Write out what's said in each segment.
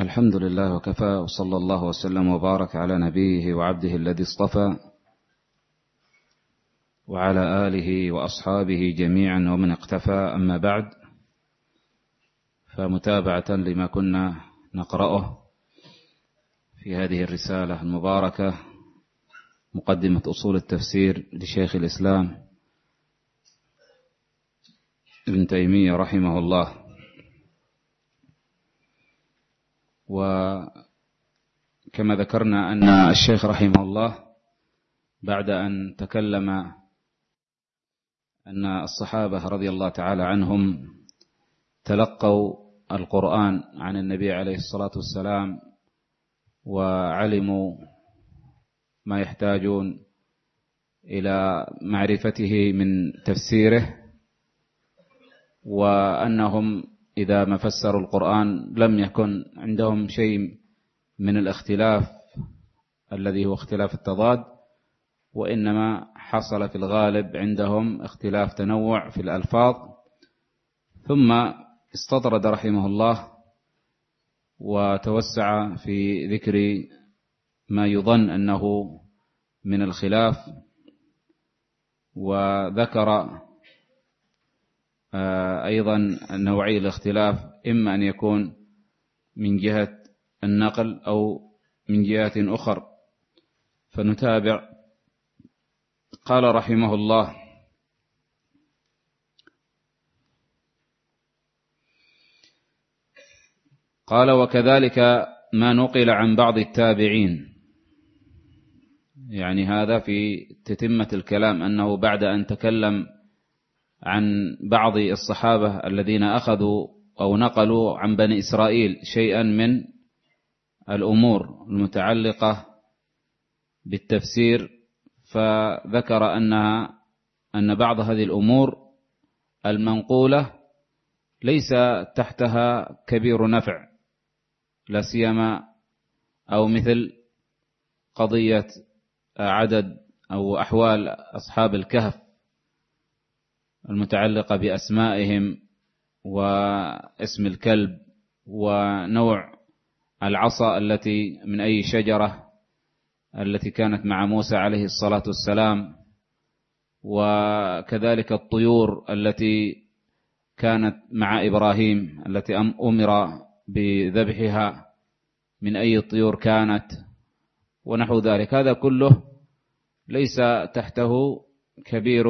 الحمد لله وكفى وصلى الله وسلم وبارك على نبيه وعبده الذي اصطفى وعلى آله وأصحابه جميعا ومن اقتفى. أما بعد فمتابعة لما كنا نقرأه في هذه الرسالة المباركة مقدمة أصول التفسير لشيخ الإسلام ابن تيمية رحمه الله. وكما ذكرنا أن الشيخ رحمه الله بعد أن تكلم أن الصحابة رضي الله تعالى عنهم تلقوا القرآن عن النبي عليه الصلاة والسلام وعلموا ما يحتاجون إلى معرفته من تفسيره وأنهم إذا ما فسروا القرآن لم يكن عندهم شيء من الاختلاف الذي هو اختلاف التضاد وإنما حصل في الغالب عندهم اختلاف تنوع في الألفاظ. ثم استطرد رحمه الله وتوسع في ذكر ما يظن أنه من الخلاف وذكر أيضا نوعي الاختلاف إما أن يكون من جهة النقل أو من جهات أخر. فنتابع. قال رحمه الله قال وكذلك ما نقل عن بعض التابعين. يعني هذا في تتمة الكلام أنه بعد أن تكلم عن بعض الصحابة الذين أخذوا أو نقلوا عن بني إسرائيل شيئا من الأمور المتعلقة بالتفسير فذكر أنها أن بعض هذه الأمور المنقولة ليس تحتها كبير نفع لا سيما أو مثل قضية عدد أو أحوال أصحاب الكهف. المتعلقة بأسمائهم واسم الكلب ونوع العصا التي من أي شجرة التي كانت مع موسى عليه الصلاة والسلام وكذلك الطيور التي كانت مع إبراهيم التي أمر بذبحها من أي الطيور كانت ونحو ذلك. هذا كله ليس تحته كبير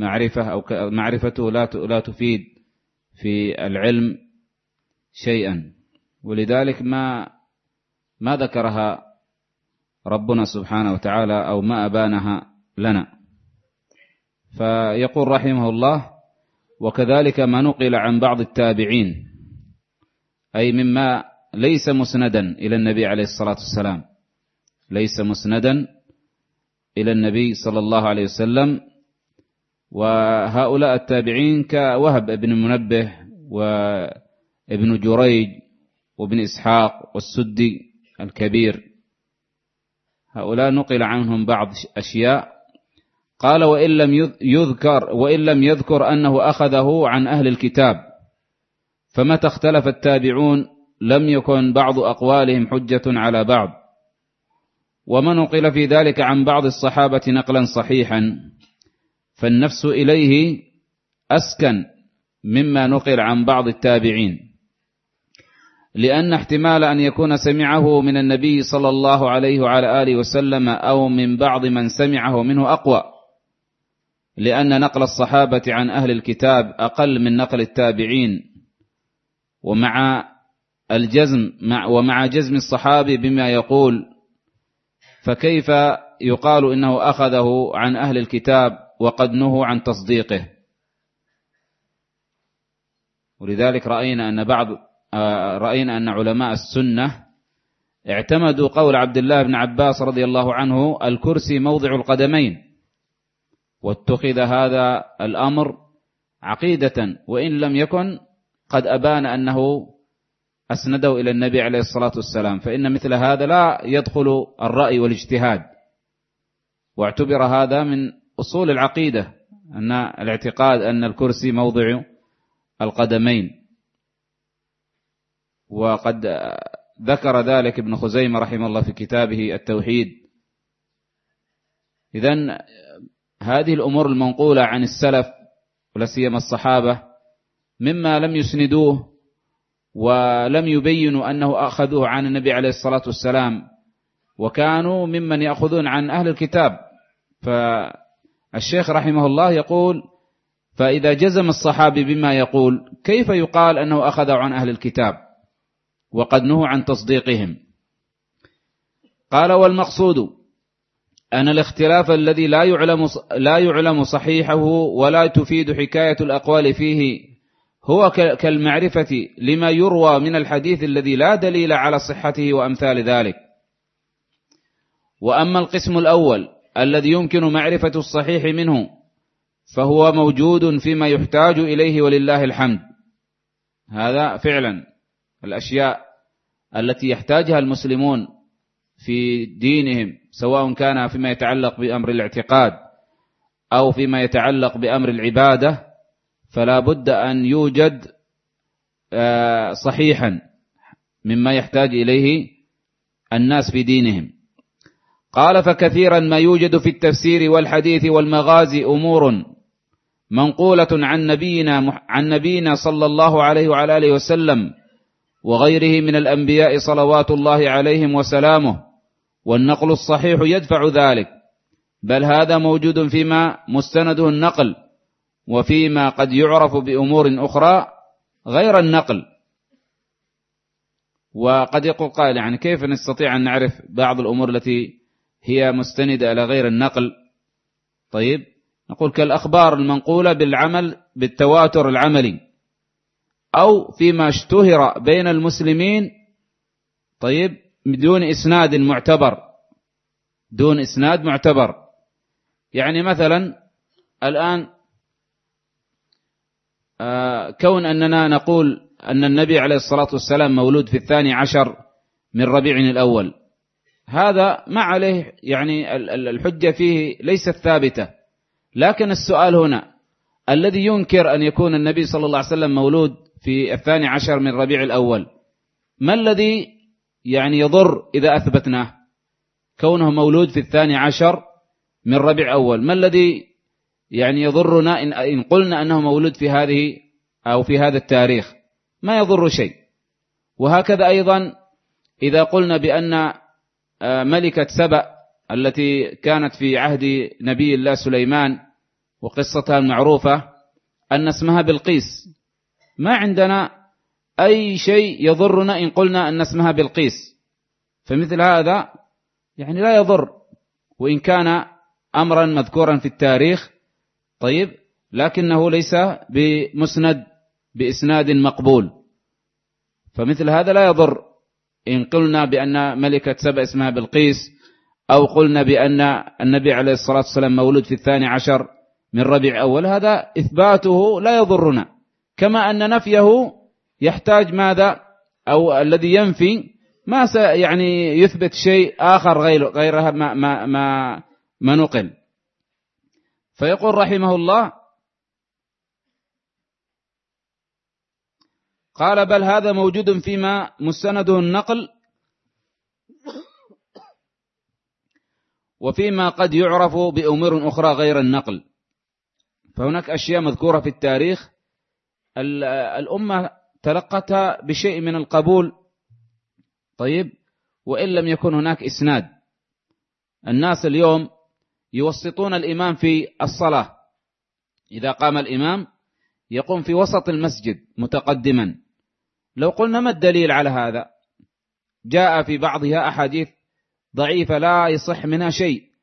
معرفة أو معرفته لا لا تفيد في العلم شيئا. ولذلك ما ما ذكرها ربنا سبحانه وتعالى أو ما أبانها لنا. فيقول رحمه الله وكذلك ما نقل عن بعض التابعين أي مما ليس مسندا إلى النبي عليه الصلاة والسلام. ليس مسندا إلى النبي صلى الله عليه وسلم وهؤلاء التابعين كوهب بن المنبه وابن جريج وابن إسحاق والسدي الكبير. هؤلاء نقل عنهم بعض أشياء. قال وإن لم يذكر وإن لم يذكر أنه أخذه عن أهل الكتاب فمتى اختلف التابعون لم يكن بعض أقوالهم حجة على بعض. وما نقل في ذلك عن بعض الصحابة نقلا صحيحا. فالنفس إليه أسكن مما نقل عن بعض التابعين. لأن احتمال أن يكون سمعه من النبي صلى الله عليه وعلى آله وسلم أو من بعض من سمعه منه أقوى. لأن نقل الصحابة عن أهل الكتاب أقل من نقل التابعين. ومع الجزم مع ومع جزم الصحابي بما يقول فكيف يقال إنه أخذه عن أهل الكتاب وقد نهوا عن تصديقه. ولذلك رأينا أن بعض آه، رأينا أن علماء السنة اعتمدوا قول عبد الله بن عباس رضي الله عنه الكرسي موضع القدمين واتخذ هذا الأمر عقيدة وإن لم يكن قد أبان أنه أسنده إلى النبي عليه الصلاة والسلام. فإن مثل هذا لا يدخل الرأي والاجتهاد واعتبر هذا من أصول العقيدة أن الاعتقاد أن الكرسي موضع القدمين. وقد ذكر ذلك ابن خزيمة رحمه الله في كتابه التوحيد. إذا هذه الأمور المنقولة عن السلف ولا سيما الصحابة مما لم يسندوه ولم يبينوا أنه أخذوه عن النبي عليه الصلاة والسلام وكانوا ممن يأخذون عن أهل الكتاب. فالشيخ رحمه الله يقول فإذا جزم الصحابي بما يقول كيف يقال أنه أخذ عن أهل الكتاب؟ وقد نهوا عن تصديقهم. قال والمقصود أن الاختلاف الذي لا يعلم لا يعلم صحيحه ولا تفيد حكاية الأقوال فيه هو كالمعرفة لما يروى من الحديث الذي لا دليل على صحته وأمثال ذلك. وأما القسم الأول الذي يمكن معرفة الصحيح منه فهو موجود فيما يحتاج إليه ولله الحمد. هذا فعلا الأشياء التي يحتاجها المسلمون في دينهم سواء كان فيما يتعلق بأمر الاعتقاد أو فيما يتعلق بأمر العبادة فلا بد أن يوجد آه، صحيحا مما يحتاج إليه الناس في دينهم. قال فكثيرا ما يوجد في التفسير والحديث والمغازي أمور منقولة عن نبينا عن نبينا صلى الله عليه وعلى آله وسلم وغيره من الأنبياء صلوات الله عليهم وسلامه والنقل الصحيح يدفع ذلك بل هذا موجود فيما مستنده النقل وفيما قد يعرف بأمور أخرى غير النقل. وقد يقول قائل يعني كيف نستطيع أن نعرف بعض الأمور التي هي مستندة إلى غير النقل. طيب نقول كالأخبار المنقولة بالعمل بالتواتر العملي أو فيما اشتهر بين المسلمين طيب بدون إسناد معتبر دون إسناد معتبر. يعني مثلا الآن آه، كون أننا نقول أن النبي عليه الصلاة والسلام مولود في الثاني عشر من ربيع الأول هذا ما عليه يعني الحجة فيه ليست ثابتة. لكن السؤال هنا الذي ينكر أن يكون النبي صلى الله عليه وسلم مولود في الثاني عشر من ربيع الأول ما الذي يعني يضر إذا أثبتناه؟ كونه مولود في الثاني عشر من ربيع أول ما الذي يعني يضرنا إن قلنا أنه مولود في هذه أو في هذا التاريخ؟ ما يضر شيء. وهكذا أيضا إذا قلنا بأن ملكة سبأ التي كانت في عهد نبي الله سليمان وقصتها المعروفة أن اسمها بلقيس. ما عندنا أي شيء يضرنا إن قلنا أن اسمها بلقيس. فمثل هذا يعني لا يضر وإن كان أمرا مذكورا في التاريخ طيب لكنه ليس بمسند بإسناد مقبول. فمثل هذا لا يضر. إن قلنا بأن ملكة سبأ اسمها بلقيس أو قلنا بأن النبي عليه الصلاة والسلام مولود في الثاني عشر من ربيع أول هذا إثباته لا يضرنا. كما أن نفيه يحتاج ماذا؟ أو الذي ينفي ما يعني يثبت شيء آخر غير غيرها ما ما ما, ما نقل. فيقول رحمه الله قال بل هذا موجود فيما مستنده النقل وفيما قد يعرف بأمور أخرى غير النقل. فهناك أشياء مذكورة في التاريخ. الأمة تلقتها بشيء من القبول. طيب وإن لم يكن هناك إسناد. الناس اليوم يوسطون الإمام في الصلاة. إذا قام الإمام يقوم في وسط المسجد متقدما. لو قلنا ما الدليل على هذا؟ جاء في بعضها أحاديث ضعيفة لا يصح منها شيء.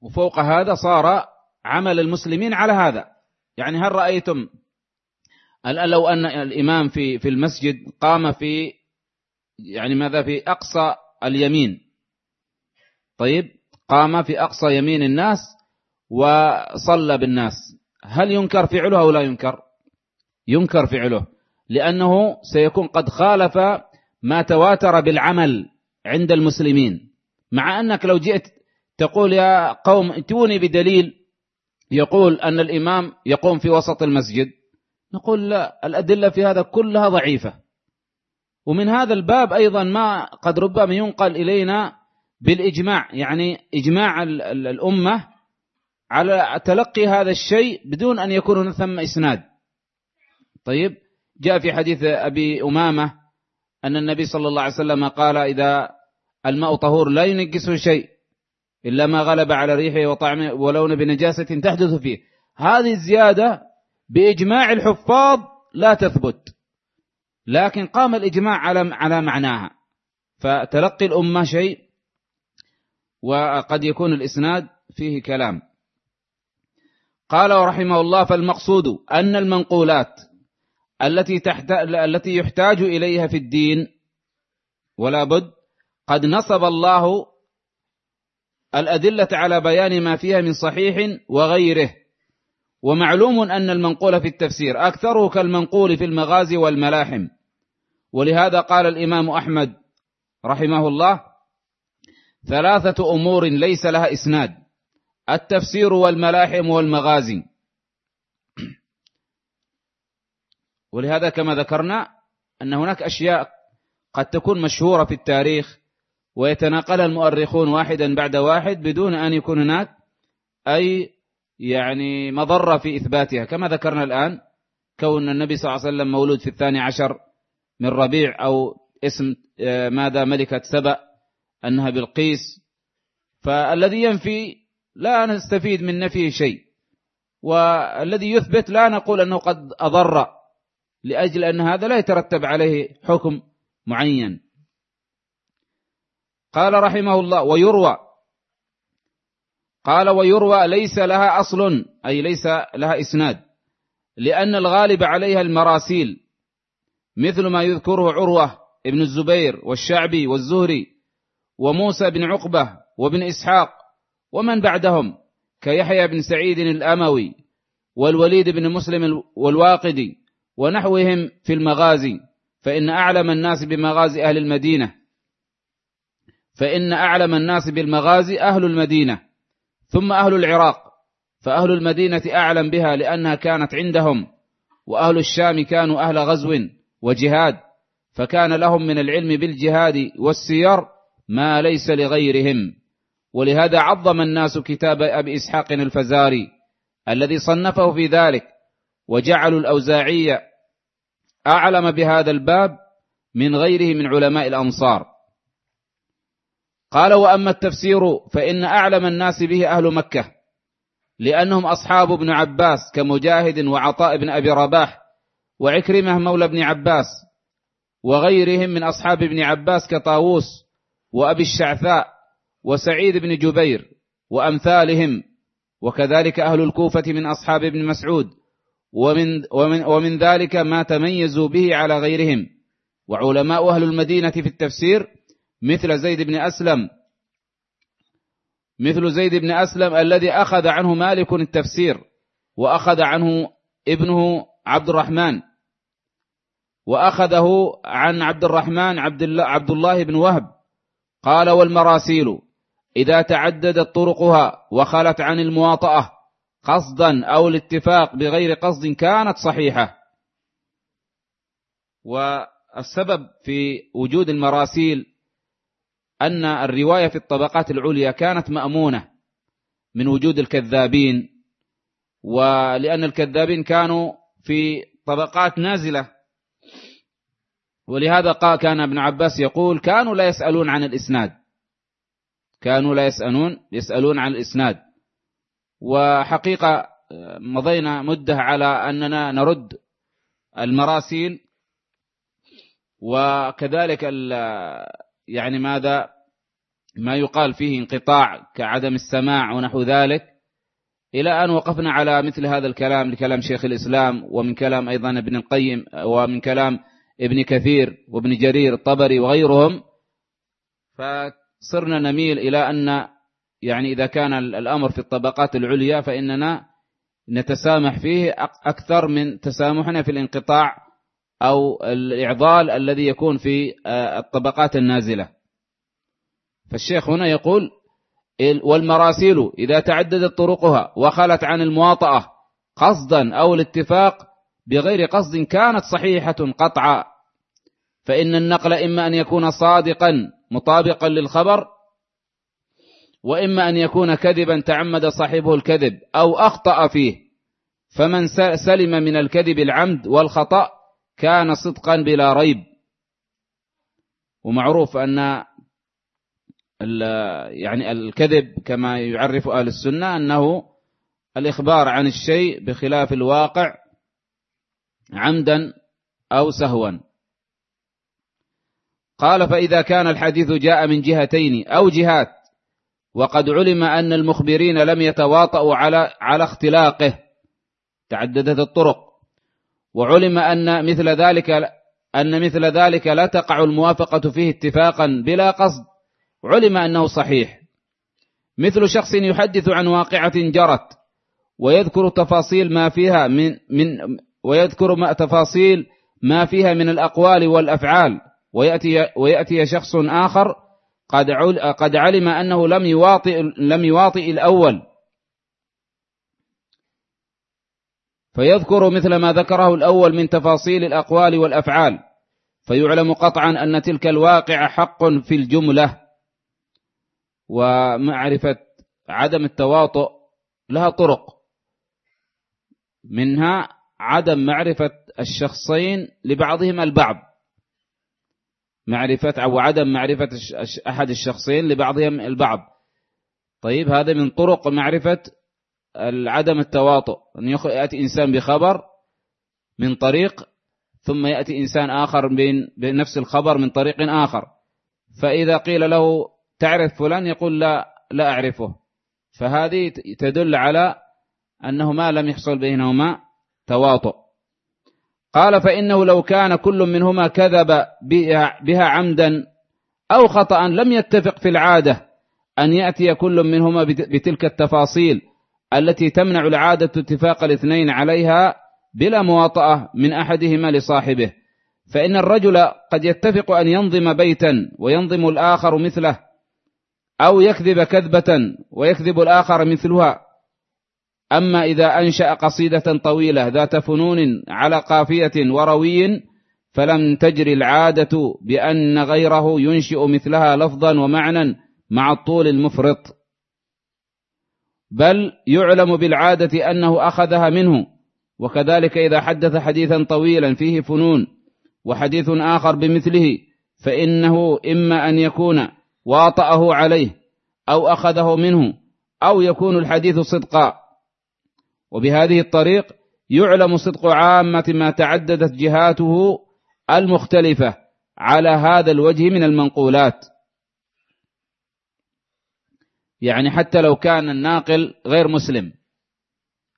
وفوق هذا صار عمل المسلمين على هذا. يعني هل رأيتم لو أن الإمام في في المسجد قام في يعني ماذا في أقصى اليمين. طيب قام في أقصى يمين الناس وصلى بالناس. هل ينكر فعله أو لا ينكر؟ ينكر فعله لأنه سيكون قد خالف ما تواتر بالعمل عند المسلمين. مع أنك لو جئت تقول يا قوم ائتوني بدليل يقول أن الإمام يقوم في وسط المسجد نقول لا الأدلة في هذا كلها ضعيفة. ومن هذا الباب أيضا ما قد ربما ينقل إلينا بالإجماع يعني إجماع الأمة على تلقي هذا الشيء بدون أن يكون ثم إسناد. طيب جاء في حديث أبي أمامة أن النبي صلى الله عليه وسلم قال إذا الماء طهور لا ينقصه شيء إلا ما غلب على ريحه وطعمه ولون بنجاسة تحدث فيه. هذه الزيادة بإجماع الحفاظ لا تثبت. لكن قام الإجماع على على معناها. فتلقي الأمة شيء وقد يكون الإسناد فيه كلام. قال ورحمه الله فالمقصود أن المنقولات التي تحت التي يحتاج إليها في الدين ولا بد قد نصب الله الأدلة على بيان ما فيها من صحيح وغيره. ومعلوم أن المنقول في التفسير أكثره كالمنقول في المغازي والملاحم. ولهذا قال الإمام أحمد رحمه الله ثلاثة أمور ليس لها إسناد التفسير والملاحم والمغازي. ولهذا كما ذكرنا أن هناك أشياء قد تكون مشهورة في التاريخ ويتناقلها المؤرخون واحدا بعد واحد بدون أن يكون هناك أي يعني مضرة في إثباتها. كما ذكرنا الآن كون النبي صلى الله عليه وسلم مولود في الثاني عشر من ربيع أو اسم آه، ماذا ملكة سبأ أنها بالقيس فالذي ينفي لا نستفيد من نفيه شيء والذي يثبت لا نقول أنه قد أضر لأجل أن هذا لا يترتب عليه حكم معين. قال رحمه الله ويروى قال ويروى ليس لها أصل أي ليس لها إسناد لأن الغالب عليها المراسيل مثل ما يذكره عروة ابن الزبير والشعبي والزهري وموسى بن عقبة وابن إسحاق ومن بعدهم كيحيى بن سعيد الأموي والوليد بن مسلم والواقدي ونحوهم في المغازي فإن أعلم الناس بمغازي أهل المدينة. فإن أعلم الناس بالمغازي أهل المدينة. ثم أهل العراق فأهل المدينة أعلم بها لأنها كانت عندهم وأهل الشام كانوا أهل غزو. وجهاد فكان لهم من العلم بالجهاد والسير ما ليس لغيرهم. ولهذا عظم الناس كتاب أبي إسحاق الفزاري الذي صنفه في ذلك وجعلوا الأوزاعية أعلم بهذا الباب من غيره من علماء الأنصار. قال وأما التفسير فإن أعلم الناس به أهل مكة لأنهم أصحاب ابن عباس كمجاهد وعطاء بن أبي رباح وعكرمة مولى ابن عباس وغيرهم من أصحاب ابن عباس كطاووس وأبي الشعثاء وسعيد بن جبير وأمثالهم وكذلك أهل الكوفة من أصحاب ابن مسعود ومن, ومن, ومن ذلك ما تميزوا به على غيرهم. وعلماء أهل المدينة في التفسير مثل زيد بن أسلم مثل زيد بن أسلم الذي أخذ عنه مالك التفسير وأخذ عنه ابنه عبد الرحمن. وأخذه عن عبد الرحمن عبد الله, عبد الله بن وهب. قال والمراسيل إذا تعددت طرقها وخلت عن المواطأة قصدا أو الاتفاق بغير قصد كانت صحيحة. والسبب في وجود المراسيل أن الرواية في الطبقات العليا كانت مأمونة من وجود الكذابين ولأن الكذابين كانوا في طبقات نازلة ولهذا قال كان ابن عباس يقول كانوا لا يسألون عن الإسناد. كانوا لا يسألون يسألون عن الإسناد. وحقيقة مضينا مدة على أننا نرد المراسيل. وكذلك يعني ماذا؟ ما يقال فيه انقطاع كعدم السماع ونحو ذلك. إلى أن وقفنا على مثل هذا الكلام لكلام شيخ الإسلام ومن كلام أيضا ابن القيم ومن كلام ابن كثير وابن جرير الطبري وغيرهم فصرنا نميل إلى أن يعني إذا كان الأمر في الطبقات العليا فإننا نتسامح فيه أكثر من تسامحنا في الانقطاع أو الإعضال الذي يكون في آه، الطبقات النازلة. فالشيخ هنا يقول والمراسيل إذا تعددت طرقها وخلت عن المواطأة قصدا أو الاتفاق بغير قصد كانت صحيحة قطعا. فإن النقل إما أن يكون صادقا مطابقا للخبر وإما أن يكون كذبا تعمد صاحبه الكذب أو أخطأ فيه. فمن سلم من الكذب العمد والخطأ كان صدقا بلا ريب. ومعروف أن يعني الكذب كما يعرف أهل السنة أنه الإخبار عن الشيء بخلاف الواقع عمدا أو سهوا. قال فإذا كان الحديث جاء من جهتين أو جهات وقد علم أن المخبرين لم يتواطؤوا على على اختلاقه تعددت الطرق. وعلم أن مثل ذلك أن مثل ذلك لا تقع الموافقة فيه اتفاقا بلا قصد. علم أنه صحيح. مثل شخص يحدث عن واقعة جرت ويذكر تفاصيل ما فيها من من ويذكر ما تفاصيل ما فيها من الأقوال والأفعال. ويأتي ويأتي شخص آخر قد قد علم أنه لم يواطئ لم يواطئ الأول. فيذكر مثل ما ذكره الأول من تفاصيل الأقوال والأفعال. فيعلم قطعا أن تلك الواقع حق في الجملة. ومعرفة عدم التواطؤ لها طرق. منها عدم معرفة الشخصين لبعضهما البعض. معرفة أو عدم معرفة أحد الشخصين لبعضهم البعض. طيب هذا من طرق معرفة عدم التواطؤ. أن يأتي إنسان بخبر من طريق ثم يأتي إنسان آخر بنفس الخبر من طريق آخر. فإذا قيل له تعرف فلان؟ يقول لا لا أعرفه. فهذه تدل على أنه ما لم يحصل بينهما تواطؤ. قال فإنه لو كان كل منهما كذب بها عمدا أو خطأ لم يتفق في العادة أن يأتي كل منهما بتلك التفاصيل التي تمنع العادة اتفاق الاثنين عليها بلا مواطأة من أحدهما لصاحبه. فإن الرجل قد يتفق أن ينظم بيتا وينظم الآخر مثله أو يكذب كذبة ويكذب الآخر مثلها أما إذا أنشأ قصيدة طويلة ذات فنون على قافية وروي فلم تجري العادة بأن غيره ينشئ مثلها لفظا ومعنى مع الطول المفرط. بل يعلم بالعادة أنه أخذها منه وكذلك إذا حدث حديثا طويلا فيه فنون وحديث آخر بمثله فإنه إما أن يكون واطأه عليه أو أخذه منه أو يكون الحديث صدقا. وبهذه الطريق يعلم صدق عامة ما تعددت جهاته المختلفة على هذا الوجه من المنقولات. يعني حتى لو كان الناقل غير مسلم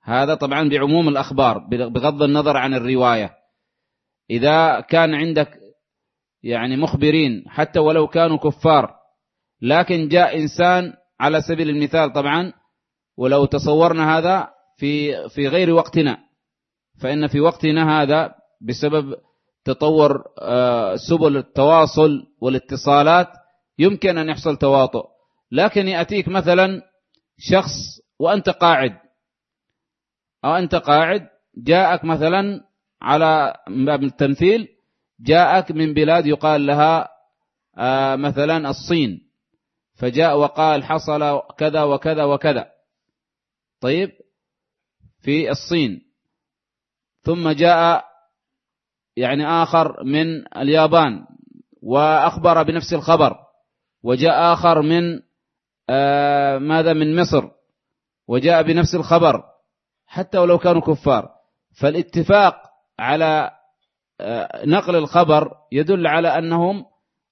هذا طبعا بعموم الأخبار بغض النظر عن الرواية. إذا كان عندك يعني مخبرين حتى ولو كانوا كفار لكن جاء إنسان على سبيل المثال طبعا ولو تصورنا هذا في في غير وقتنا. فإن في وقتنا هذا بسبب تطور آه، سبل التواصل والاتصالات يمكن أن يحصل تواطؤ. لكن يأتيك مثلا شخص وأنت قاعد. أو أنت قاعد جاءك مثلا على باب التمثيل جاءك من بلاد يقال لها آه، مثلا الصين. فجاء وقال حصل كذا وكذا وكذا. طيب؟ في الصين. ثم جاء يعني آخر من اليابان وأخبر بنفس الخبر وجاء آخر من آه ماذا من مصر وجاء بنفس الخبر حتى ولو كانوا كفار. فالاتفاق على آه نقل الخبر يدل على أنهم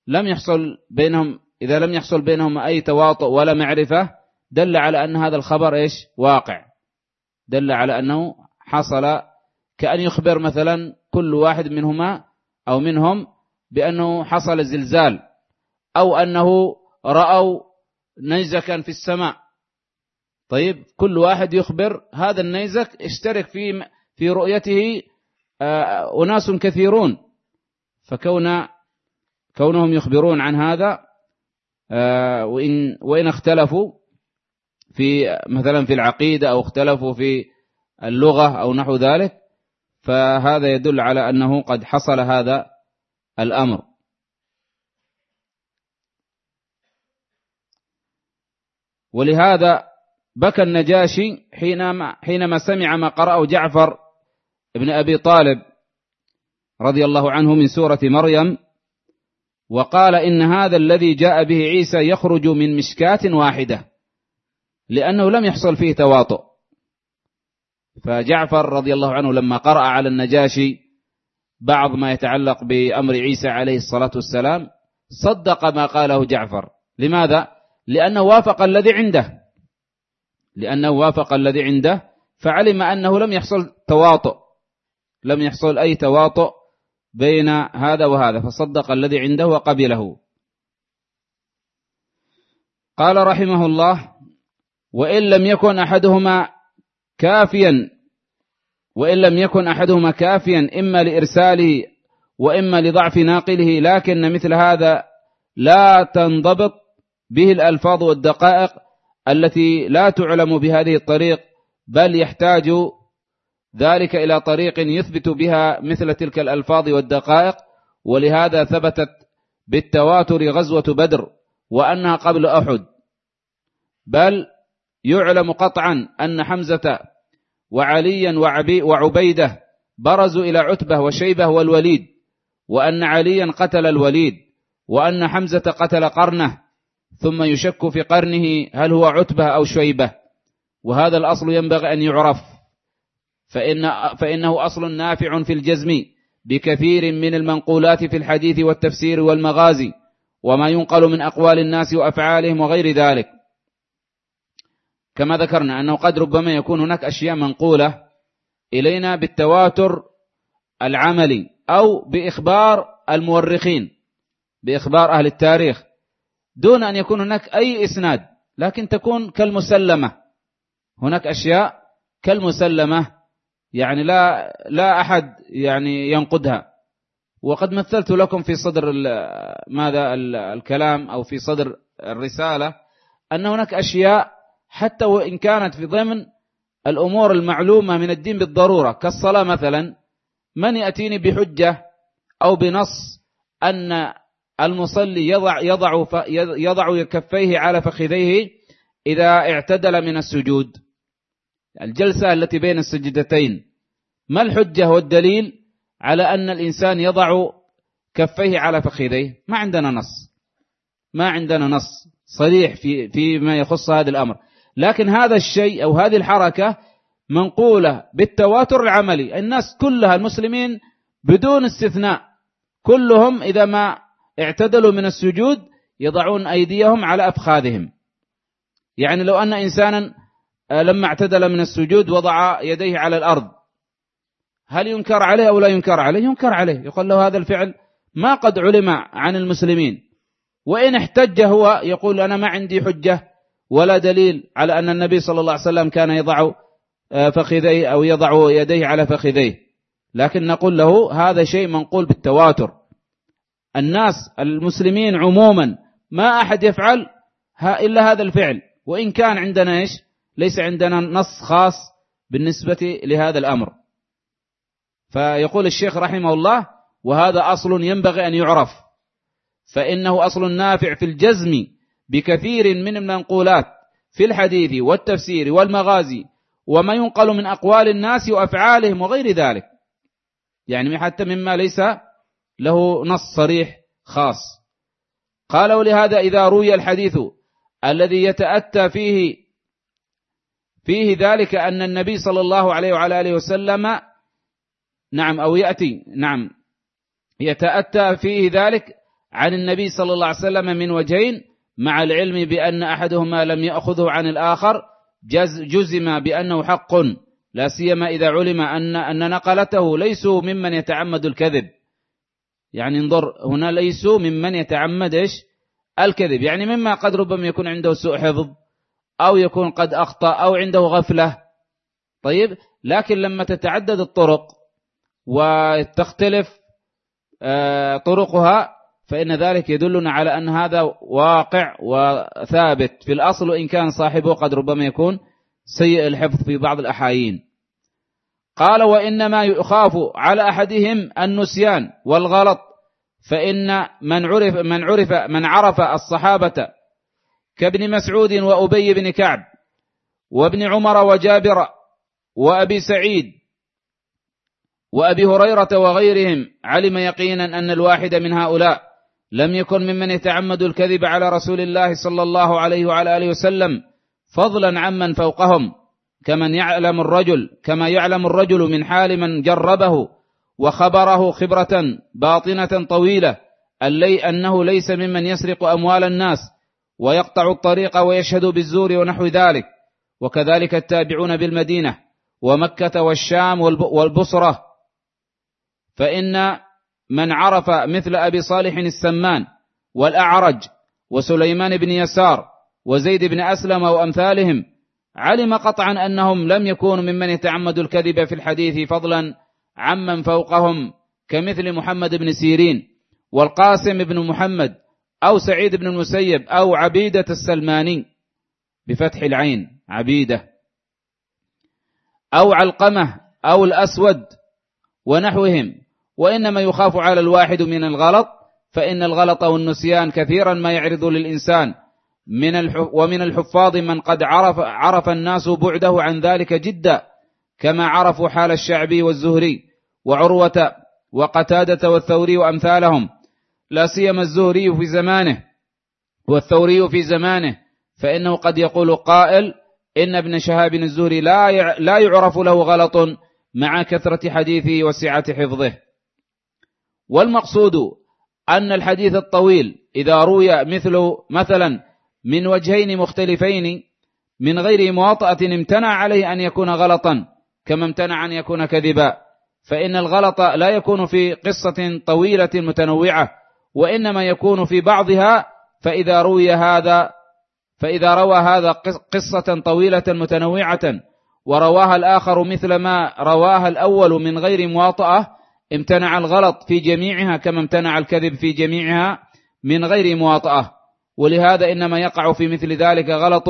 لم يحصل بينهم إذا لم يحصل بينهم أي تواطؤ ولا معرفة دل على أن هذا الخبر إيش؟ واقع. دل على أنه حصل كأن يخبر مثلا كل واحد منهما أو منهم بأنه حصل زلزال أو أنه رأوا نيزكا في السماء. طيب كل واحد يخبر هذا النيزك اشترك في في رؤيته آه، أناس كثيرون. فكون كونهم يخبرون عن هذا آه، وإن, وإن اختلفوا في مثلا في العقيدة أو اختلفوا في اللغة أو نحو ذلك فهذا يدل على أنه قد حصل هذا الأمر. ولهذا بكى النجاشي حينما, حينما سمع ما قرأه جعفر ابن أبي طالب رضي الله عنه من سورة مريم وقال إن هذا الذي جاء به عيسى يخرج من مشكاة واحدة. لأنه لم يحصل فيه تواطؤ. فجعفر رضي الله عنه لما قرأ على النجاشي بعض ما يتعلق بأمر عيسى عليه الصلاة والسلام صدق ما قاله جعفر. لماذا؟ لأنه وافق الذي عنده. لأنه وافق الذي عنده فعلم أنه لم يحصل تواطؤ. لم يحصل أي تواطؤ بين هذا وهذا فصدق الذي عنده وقبله. قال رحمه الله وإن لم يكن أحدهما كافيا وإن لم يكن أحدهما كافيا إما لإرساله وإما لضعف ناقله لكن مثل هذا لا تنضبط به الألفاظ والدقائق التي لا تعلم بهذه الطريق بل يحتاج ذلك إلى طريق يثبت بها مثل تلك الألفاظ والدقائق. ولهذا ثبتت بالتواتر غزوة بدر وأنها قبل أحد. بل يعلم قطعا أن حمزة وعليا وعبيدة برزوا إلى عتبة وشيبة والوليد وأن عليا قتل الوليد وأن حمزة قتل قرنه ثم يشك في قرنه هل هو عتبة أو شيبة. وهذا الأصل ينبغي أن يعرف. فإن فإنه أصل نافع في الجزم بكثير من المنقولات في الحديث والتفسير والمغازي وما ينقل من أقوال الناس وأفعالهم وغير ذلك. كما ذكرنا أنه قد ربما يكون هناك أشياء منقولة إلينا بالتواتر العملي أو بإخبار المورخين بإخبار أهل التاريخ دون أن يكون هناك أي إسناد لكن تكون كالمسلمة. هناك أشياء كالمسلمة يعني لا لا أحد يعني ينقدها. وقد مثلت لكم في صدر ماذا الكلام أو في صدر الرسالة أن هناك أشياء حتى وإن كانت في ضمن الأمور المعلومة من الدين بالضرورة. كالصلاة مثلا من يأتيني بحجة أو بنص أن المصلي يضع يضع يضع كفيه على فخذيه إذا اعتدل من السجود. الجلسة التي بين السجدتين. ما الحجة والدليل على أن الإنسان يضع كفيه على فخذيه؟ ما عندنا نص. ما عندنا نص صريح في فيما يخص هذا الأمر. لكن هذا الشيء أو هذه الحركة منقولة بالتواتر العملي. الناس كلها المسلمين بدون استثناء كلهم إذا ما اعتدلوا من السجود يضعون أيديهم على أفخاذهم. يعني لو أن إنسانا آه، لما اعتدل من السجود وضع يديه على الأرض هل ينكر عليه أو لا ينكر عليه؟ ينكر عليه. يقول له هذا الفعل ما قد علم عن المسلمين. وإن احتج هو يقول أنا ما عندي حجة. ولا دليل على أن النبي صلى الله عليه وسلم كان يضع آه، فخذيه أو يضع يديه على فخذيه. لكن نقول له هذا شيء منقول بالتواتر. الناس المسلمين عموما ما أحد يفعل إلا هذا الفعل. وإن كان عندنا إيش؟ ليس عندنا نص خاص بالنسبة لهذا الأمر. فيقول الشيخ رحمه الله وهذا أصل ينبغي أن يعرف. فإنه أصل نافع في الجزم بكثير من المنقولات في الحديث والتفسير والمغازي وما ينقل من أقوال الناس وأفعالهم وغير ذلك. يعني حتى مما ليس له نص صريح خاص. قال ولهذا إذا روي الحديث الذي يتأتى فيه فيه ذلك أن النبي صلى الله عليه وعلى آله وسلم نعم أو يأتي نعم يتأتى فيه ذلك عن النبي صلى الله عليه وسلم من وجهين مع العلم بأن أحدهما لم يأخذه عن الآخر جز جزم بأنه حق. لا سيما إذا علم أن أن نقلته ليسوا ممن يتعمد الكذب. يعني انظر هنا ليسوا ممن يتعمد إيش؟ الكذب. يعني مما قد ربما يكون عنده سوء حفظ أو يكون قد أخطأ أو عنده غفلة. طيب؟ لكن لما تتعدد الطرق وتختلف آه، طرقها فإن ذلك يدلنا على أن هذا واقع وثابت في الأصل وإن كان صاحبه قد ربما يكون سيء الحفظ في بعض الأحايين. قال وإنما يخاف على أحدهم النسيان والغلط فإن من عرف من عرف من عرف الصحابة كابن مسعود وأبي بن كعب وابن عمر وجابر وأبي سعيد وأبي هريرة وغيرهم علم يقينا أن الواحد من هؤلاء لم يكن ممن يتعمد الكذب على رسول الله صلى الله عليه وعلى آله وسلم فضلا عمن فوقهم كمن يعلم الرجل كما يعلم الرجل من حال من جربه وخبره خبرة باطنة طويلة اللي أنه ليس ممن يسرق أموال الناس ويقطع الطريق ويشهد بالزور ونحو ذلك. وكذلك التابعون بالمدينة ومكة والشام والبصرة. فإن من عرف مثل أبي صالح السمان والأعرج وسليمان بن يسار وزيد بن أسلم وأمثالهم علم قطعا أنهم لم يكونوا ممن يتعمد الكذب في الحديث فضلا عمن فوقهم كمثل محمد بن سيرين والقاسم بن محمد أو سعيد بن المسيب أو عبيدة السلماني بفتح العين عبيدة أو علقمة أو الأسود ونحوهم. وإنما يخاف على الواحد من الغلط فإن الغلط والنسيان كثيرا ما يعرض للإنسان. من ومن الحفاظ من قد عرف, عرف الناس بعده عن ذلك جدا كما عرفوا حال الشعبي والزهري وعروة وقتادة والثوري وأمثالهم. لا سيما الزهري في زمانه والثوري في زمانه فإنه قد يقول قائل إن ابن شهاب الزهري لا لا يعرف له غلط مع كثرة حديثه وسعة حفظه. والمقصود أن الحديث الطويل إذا روي مثل مثلا من وجهين مختلفين من غير مواطأة امتنع عليه أن يكون غلطا كما امتنع أن يكون كذبا. فإن الغلط لا يكون في قصة طويلة متنوعة وإنما يكون في بعضها فإذا روي هذا فإذا روى هذا قصة طويلة متنوعة ورواها الآخر مثل ما رواها الأول من غير مواطأة امتنع الغلط في جميعها كما امتنع الكذب في جميعها من غير مواطأة. ولهذا إنما يقع في مثل ذلك غلط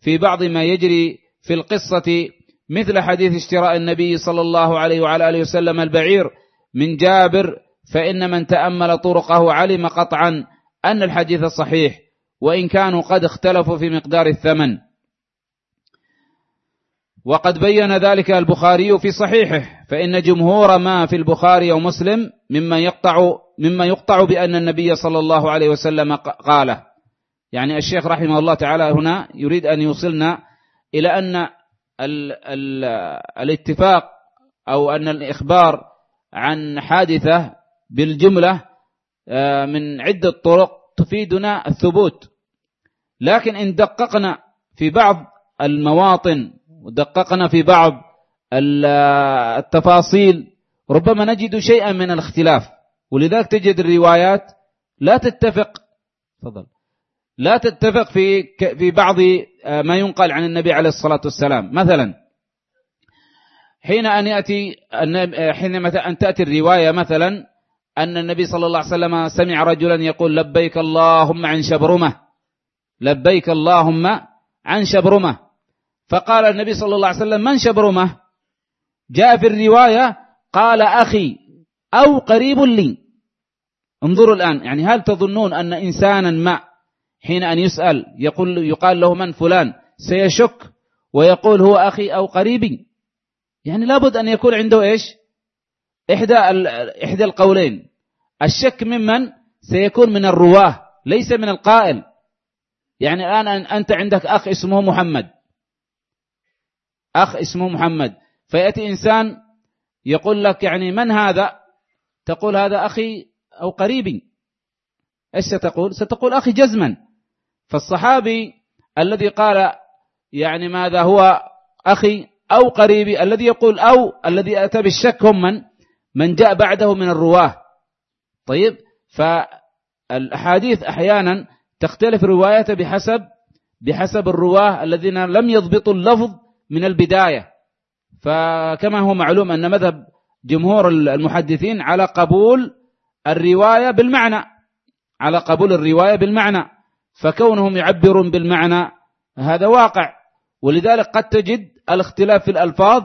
في بعض ما يجري في القصة مثل حديث اشتراء النبي صلى الله عليه وعلى آله وسلم البعير من جابر فإن من تأمل طرقه علم قطعا أن الحديث صحيح وإن كانوا قد اختلفوا في مقدار الثمن. وقد بين ذلك البخاري في صحيحه فإن جمهور ما في البخاري ومسلم مما يقطع مما يقطع بأن النبي صلى الله عليه وسلم قاله. يعني الشيخ رحمه الله تعالى هنا يريد أن يوصلنا إلى أن ال ال الاتفاق أو أن الإخبار عن حادثة بالجملة آه، من عدة طرق تفيدنا الثبوت. لكن إن دققنا في بعض المواطن ودققنا في بعض التفاصيل ربما نجد شيئا من الاختلاف. ولذلك تجد الروايات لا تتفق تفضل. لا تتفق في في بعض آه، ما ينقل عن النبي عليه الصلاة والسلام. مثلا حين أن يأتي آه، حينما أن تأتي الرواية مثلا أن النبي صلى الله عليه وسلم سمع رجلا يقول لبيك اللهم عن شبرمة لبيك اللهم عن شبرمة. فقال النبي صلى الله عليه وسلم من شبرمة؟ جاء في الرواية قال أخي أو قريب لي. انظروا الآن يعني هل تظنون أن إنسانا ما حين أن يسأل يقول يقال له من فلان سيشك ويقول هو أخي أو قريبي؟ يعني لابد أن يكون عنده إيش؟ إحدى إحدى القولين. الشك ممن سيكون من الرواة ليس من القائل. يعني الآن أنت عندك أخ اسمه محمد. أخ اسمه محمد. فيأتي إنسان يقول لك يعني من هذا؟ تقول هذا أخي أو قريبي. إيش ستقول؟ ستقول أخي جزما. فالصحابي الذي قال يعني ماذا هو؟ أخي أو قريبي. الذي يقول أو الذي أتى بالشك هم من؟ من جاء بعده من الرواة. طيب؟ فالأحاديث أحيانا تختلف روايته بحسب بحسب الرواة الذين لم يضبطوا اللفظ من البداية. فكما هو معلوم أن مذهب جمهور المحدثين على قبول الرواية بالمعنى على قبول الرواية بالمعنى. فكونهم يعبرون بالمعنى هذا واقع. ولذلك قد تجد الاختلاف في الألفاظ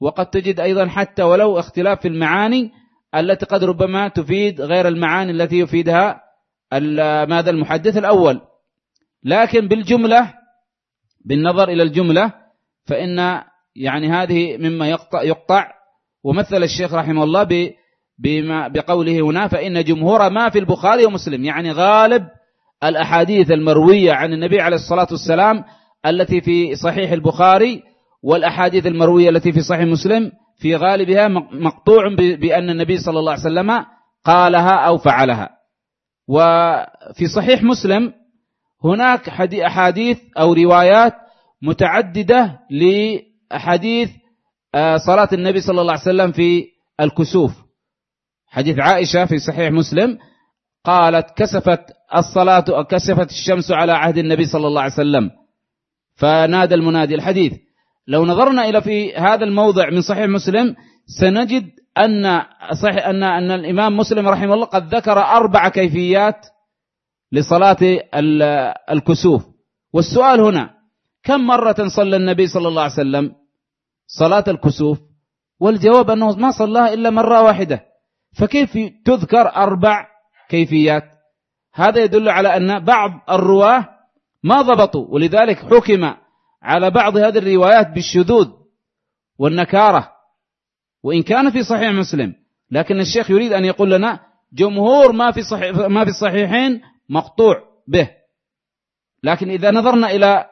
وقد تجد أيضا حتى ولو اختلاف في المعاني التي قد ربما تفيد غير المعاني التي يفيدها ماذا المحدث الأول. لكن بالجملة بالنظر إلى الجملة فإن يعني هذه مما يقطع, يقطع ومثل الشيخ رحمه الله بما بقوله هنا فإن جمهور ما في البخاري ومسلم يعني غالب الأحاديث المروية عن النبي عليه الصلاة والسلام التي في صحيح البخاري والأحاديث المروية التي في صحيح مسلم في غالبها مقطوع بأن النبي صلى الله عليه وسلم قالها أو فعلها. وفي صحيح مسلم هناك أحاديث أو روايات متعددة لأحاديث آه، صلاة النبي صلى الله عليه وسلم في الكسوف. حديث عائشة في صحيح مسلم قالت كسفت الصلاة كسفت الشمس على عهد النبي صلى الله عليه وسلم. فنادى المنادي. الحديث لو نظرنا إلى في هذا الموضع من صحيح مسلم سنجد أن صحيح أن أن الإمام مسلم رحمه الله قد ذكر أربع كيفيات لصلاة الكسوف. والسؤال هنا كم مرة صلى النبي صلى الله عليه وسلم صلاة الكسوف؟ والجواب أنه ما صلاها إلا مرة واحدة. فكيف تذكر أربع كيفيات؟ هذا يدل على أن بعض الرواة ما ضبطوا ولذلك حكم على بعض هذه الروايات بالشذوذ والنكارة وإن كان في صحيح مسلم. لكن الشيخ يريد أن يقول لنا جمهور ما في صحيح ما في الصحيحين مقطوع به. لكن إذا نظرنا إلى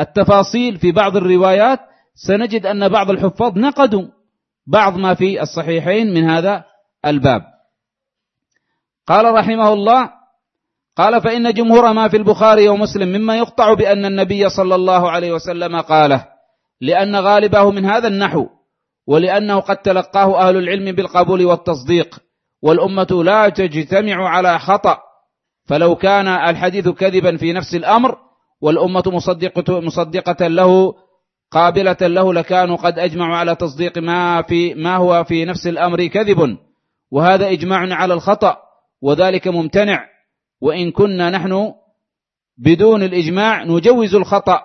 التفاصيل في بعض الروايات سنجد أن بعض الحفاظ نقدوا بعض ما في الصحيحين من هذا الباب. قال رحمه الله قال فإن جمهور ما في البخاري ومسلم مما يقطع بأن النبي صلى الله عليه وسلم قاله لأن غالبه من هذا النحو ولأنه قد تلقاه أهل العلم بالقبول والتصديق والأمة لا تجتمع على خطأ فلو كان الحديث كذبا في نفس الأمر والأمة مصدقة, مصدقة له قابلة له لكانوا قد أجمعوا على تصديق ما, في ما هو في نفس الأمر كذب. وهذا إجماع على الخطأ وذلك ممتنع. وإن كنا نحن بدون الإجماع نجوز الخطأ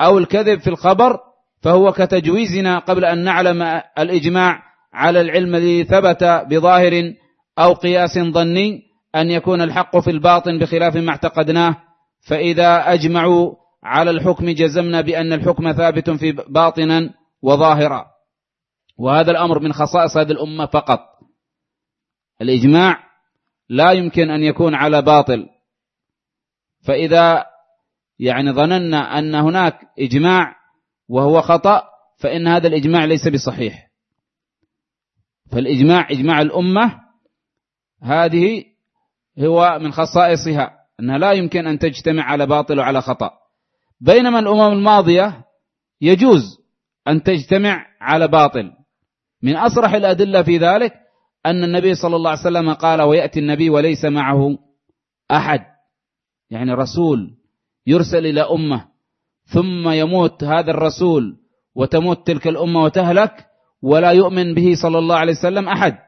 أو الكذب في الخبر فهو كتجويزنا قبل أن نعلم الإجماع على العلم الذي ثبت بظاهر أو قياس ظني أن يكون الحق في الباطن بخلاف ما اعتقدناه. فإذا أجمعوا على الحكم جزمنا بأن الحكم ثابت في باطنا وظاهرا. وهذا الأمر من خصائص هذه الأمة فقط. الإجماع لا يمكن أن يكون على باطل. فإذا يعني ظننا أن هناك إجماع وهو خطأ فإن هذا الإجماع ليس بصحيح. فالإجماع إجماع الأمة هذه هو من خصائصها. أنها لا يمكن أن تجتمع على باطل وعلى خطأ. بينما الأمم الماضية يجوز أن تجتمع على باطل. من أصرح الأدلة في ذلك أن النبي صلى الله عليه وسلم قال ويأتي النبي وليس معه أحد. يعني رسول يرسل إلى أمة ثم يموت هذا الرسول وتموت تلك الأمة وتهلك ولا يؤمن به صلى الله عليه وسلم أحد.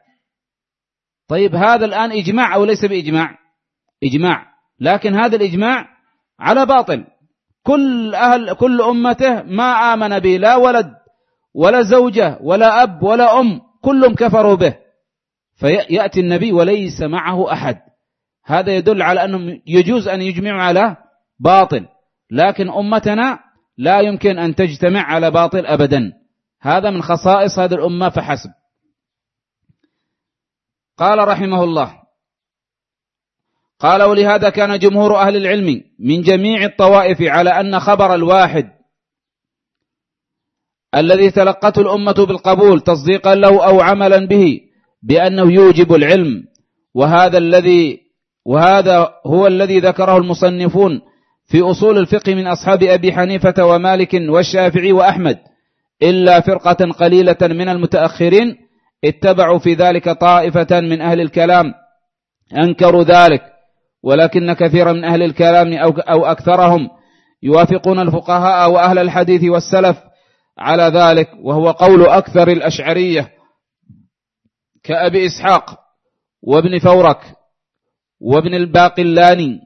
طيب هذا الآن إجماع أو ليس بإجماع؟ إجماع. لكن هذا الإجماع على باطل. كل أهل كل أمته ما آمن به لا ولد ولا زوجة ولا أب ولا أم كلهم كفروا به. فيأتي النبي وليس معه أحد. هذا يدل على أنهم يجوز أن يجمعوا على باطل. لكن أمتنا لا يمكن أن تجتمع على باطل أبدا. هذا من خصائص هذه الأمة فحسب. قال رحمه الله قال ولهذا كان جمهور أهل العلم من جميع الطوائف على أن خبر الواحد الذي تلقته الأمة بالقبول تصديقا له أو عملا به بأنه يوجب العلم وهذا الذي وهذا هو الذي ذكره المصنفون في أصول الفقه من أصحاب أبي حنيفة ومالك والشافعي وأحمد إلا فرقة قليلة من المتأخرين اتبعوا في ذلك طائفة من أهل الكلام أنكروا ذلك. ولكن كثيرا من أهل الكلام أو, أو أكثرهم يوافقون الفقهاء وأهل الحديث والسلف على ذلك وهو قول أكثر الأشعرية كأبي إسحاق وابن فورك وابن الباقلاني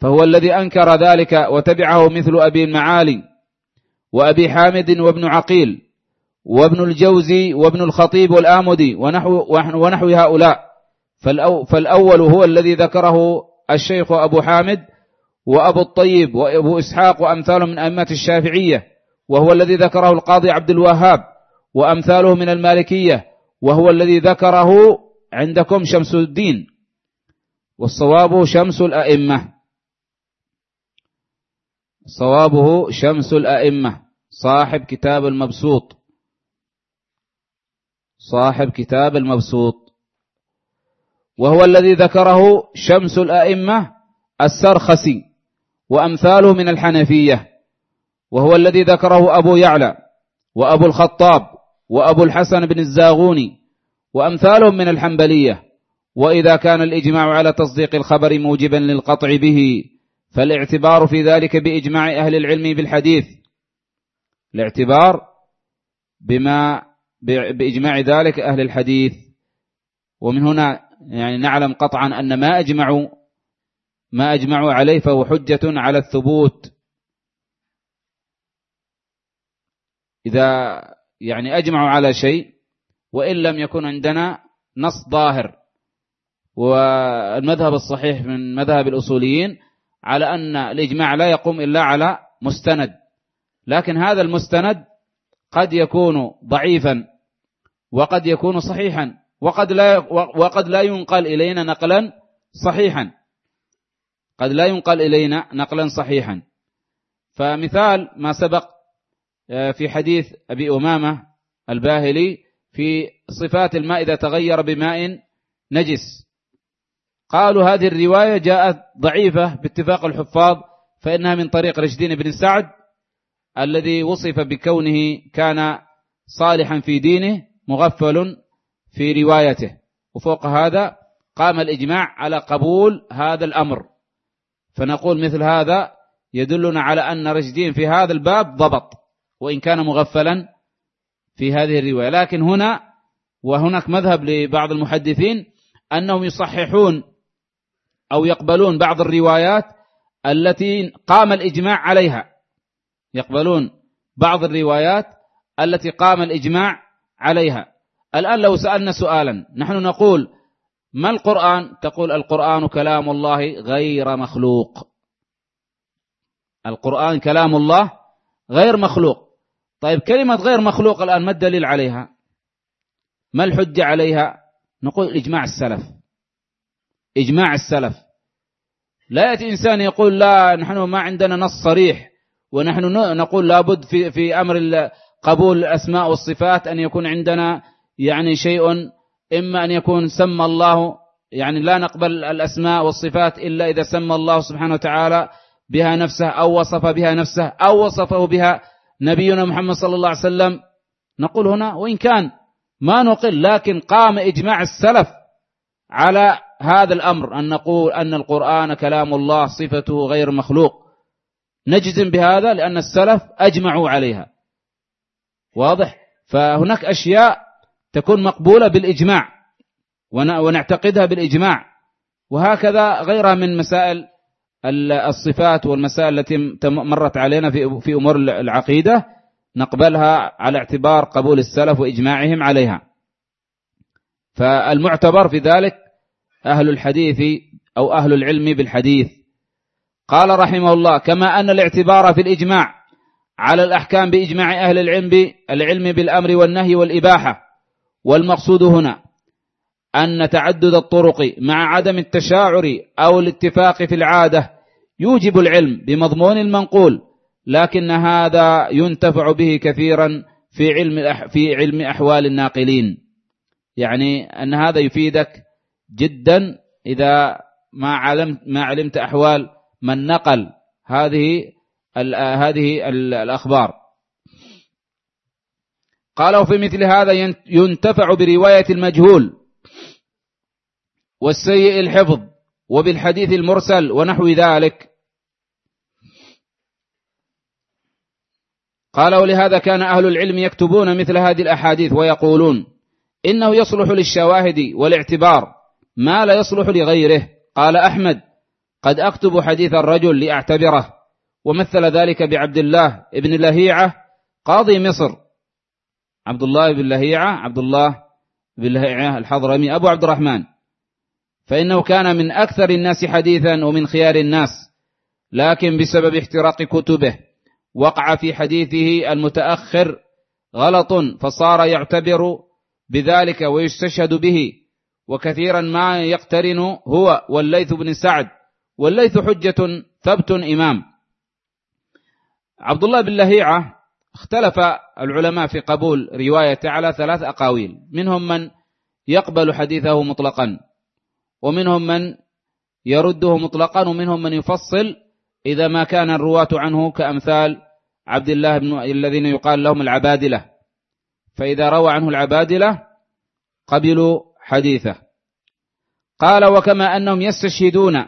فهو الذي أنكر ذلك وتبعه مثل أبي المعالي وأبي حامد وابن عقيل وابن الجوزي وابن الخطيب والآمدي ونحو, ونحو هؤلاء فالأول هو الذي ذكره الشيخ أبو حامد وأبو الطيب وأبو إسحاق وأمثاله من أئمة الشافعية وهو الذي ذكره القاضي عبد الوهاب وأمثاله من المالكية وهو الذي ذكره عندكم شمس الدين والصواب شمس الأئمة. صوابه شمس الأئمة. صاحب كتاب المبسوط. صاحب كتاب المبسوط. وهو الذي ذكره شمس الأئمة السرخسي وأمثاله من الحنفية وهو الذي ذكره أبو يعلى وأبو الخطاب وأبو الحسن بن الزاغوني وأمثالهم من الحنبلية وإذا كان الإجماع على تصديق الخبر موجبا للقطع به فالاعتبار في ذلك بإجماع أهل العلم بالحديث. الاعتبار بما بإجماع ذلك أهل الحديث. ومن هنا يعني نعلم قطعا أن ما أجمعوا ما أجمعوا عليه فهو حجة على الثبوت. إذا يعني أجمعوا على شيء وإن لم يكن عندنا نص ظاهر. والمذهب الصحيح من مذهب الأصوليين على أن الإجماع لا يقوم إلا على مستند. لكن هذا المستند قد يكون ضعيفا وقد يكون صحيحا. وقد لا وقد لا ينقل إلينا نقلا صحيحا. قد لا ينقل إلينا نقلا صحيحا. فمثال ما سبق آه، في حديث أبي أمامة الباهلي في صفات الماء إذا تغير بماء نجس. قالوا هذه الرواية جاءت ضعيفة باتفاق الحفاظ فإنها من طريق رشدين بن سعد الذي وصف بكونه كان صالحا في دينه مغفل في روايته. وفوق هذا قام الإجماع على قبول هذا الأمر. فنقول مثل هذا يدلنا على أن رشدين في هذا الباب ضبط وإن كان مغفلا في هذه الرواية. لكن هنا وهناك مذهب لبعض المحدثين أنهم يصححون أو يقبلون بعض الروايات التي قام الإجماع عليها. يقبلون بعض الروايات التي قام الإجماع عليها. الآن لو سألنا سؤالا نحن نقول ما القرآن؟ تقول القرآن كلام الله غير مخلوق. القرآن كلام الله غير مخلوق. طيب كلمة غير مخلوق الآن ما الدليل عليها؟ ما الحجة عليها؟ نقول إجماع السلف. إجماع السلف. لا يأتي إنسان يقول لا نحن ما عندنا نص صريح ونحن نقول لابد في, في أمر قبول الأسماء والصفات أن يكون عندنا يعني شيء إما أن يكون سمى الله يعني لا نقبل الأسماء والصفات إلا إذا سمى الله سبحانه وتعالى بها نفسه أو وصف بها نفسه أو وصفه بها نبينا محمد صلى الله عليه وسلم. نقول هنا وإن كان ما نقل لكن قام إجماع السلف على هذا الأمر أن نقول أن القرآن كلام الله صفته غير مخلوق. نجزم بهذا لأن السلف أجمعوا عليها. واضح؟ فهناك أشياء تكون مقبولة بالإجماع ونعتقدها بالإجماع وهكذا غيرها من مسائل الصفات والمسائل التي مرت علينا في أمور العقيدة نقبلها على اعتبار قبول السلف وإجماعهم عليها. فالمعتبر في ذلك أهل الحديث أو أهل العلم بالحديث. قال رحمه الله كما أن الاعتبار في الإجماع على الأحكام بإجماع أهل العلم العلم بالأمر والنهي والإباحة والمقصود هنا أن تعدد الطرق مع عدم التشاعر أو الاتفاق في العادة يوجب العلم بمضمون المنقول لكن هذا ينتفع به كثيرا في علم في علم أحوال الناقلين. يعني أن هذا يفيدك جدا إذا ما علمت ما علمت أحوال من نقل هذه هذه الأخبار. قال وفي مثل هذا ينتفع برواية المجهول والسيء الحفظ وبالحديث المرسل ونحو ذلك. قال ولهذا كان أهل العلم يكتبون مثل هذه الأحاديث ويقولون إنه يصلح للشواهد والاعتبار ما لا يصلح لغيره. قال أحمد قد أكتب حديث الرجل لأعتبره ومثل ذلك بعبد الله ابن لهيعة قاضي مصر عبد الله بن لهيعة عبد الله بن لهيعة الحضرمي أبو عبد الرحمن. فإنه كان من أكثر الناس حديثا ومن خيار الناس لكن بسبب احتراق كتبه وقع في حديثه المتأخر غلط فصار يعتبر بذلك ويستشهد به وكثيرا ما يقترن هو والليث بن سعد. والليث حجة ثبت إمام. عبد الله بن لهيعة اختلف العلماء في قبول روايته على ثلاث أقاويل. منهم من يقبل حديثه مطلقا ومنهم من يرده مطلقا ومنهم من يفصل إذا ما كان الرواة عنه كأمثال عبد الله بن الذين يقال لهم العبادلة. فإذا روى عنه العبادلة قبلوا حديثه. قال وكما أنهم يستشهدون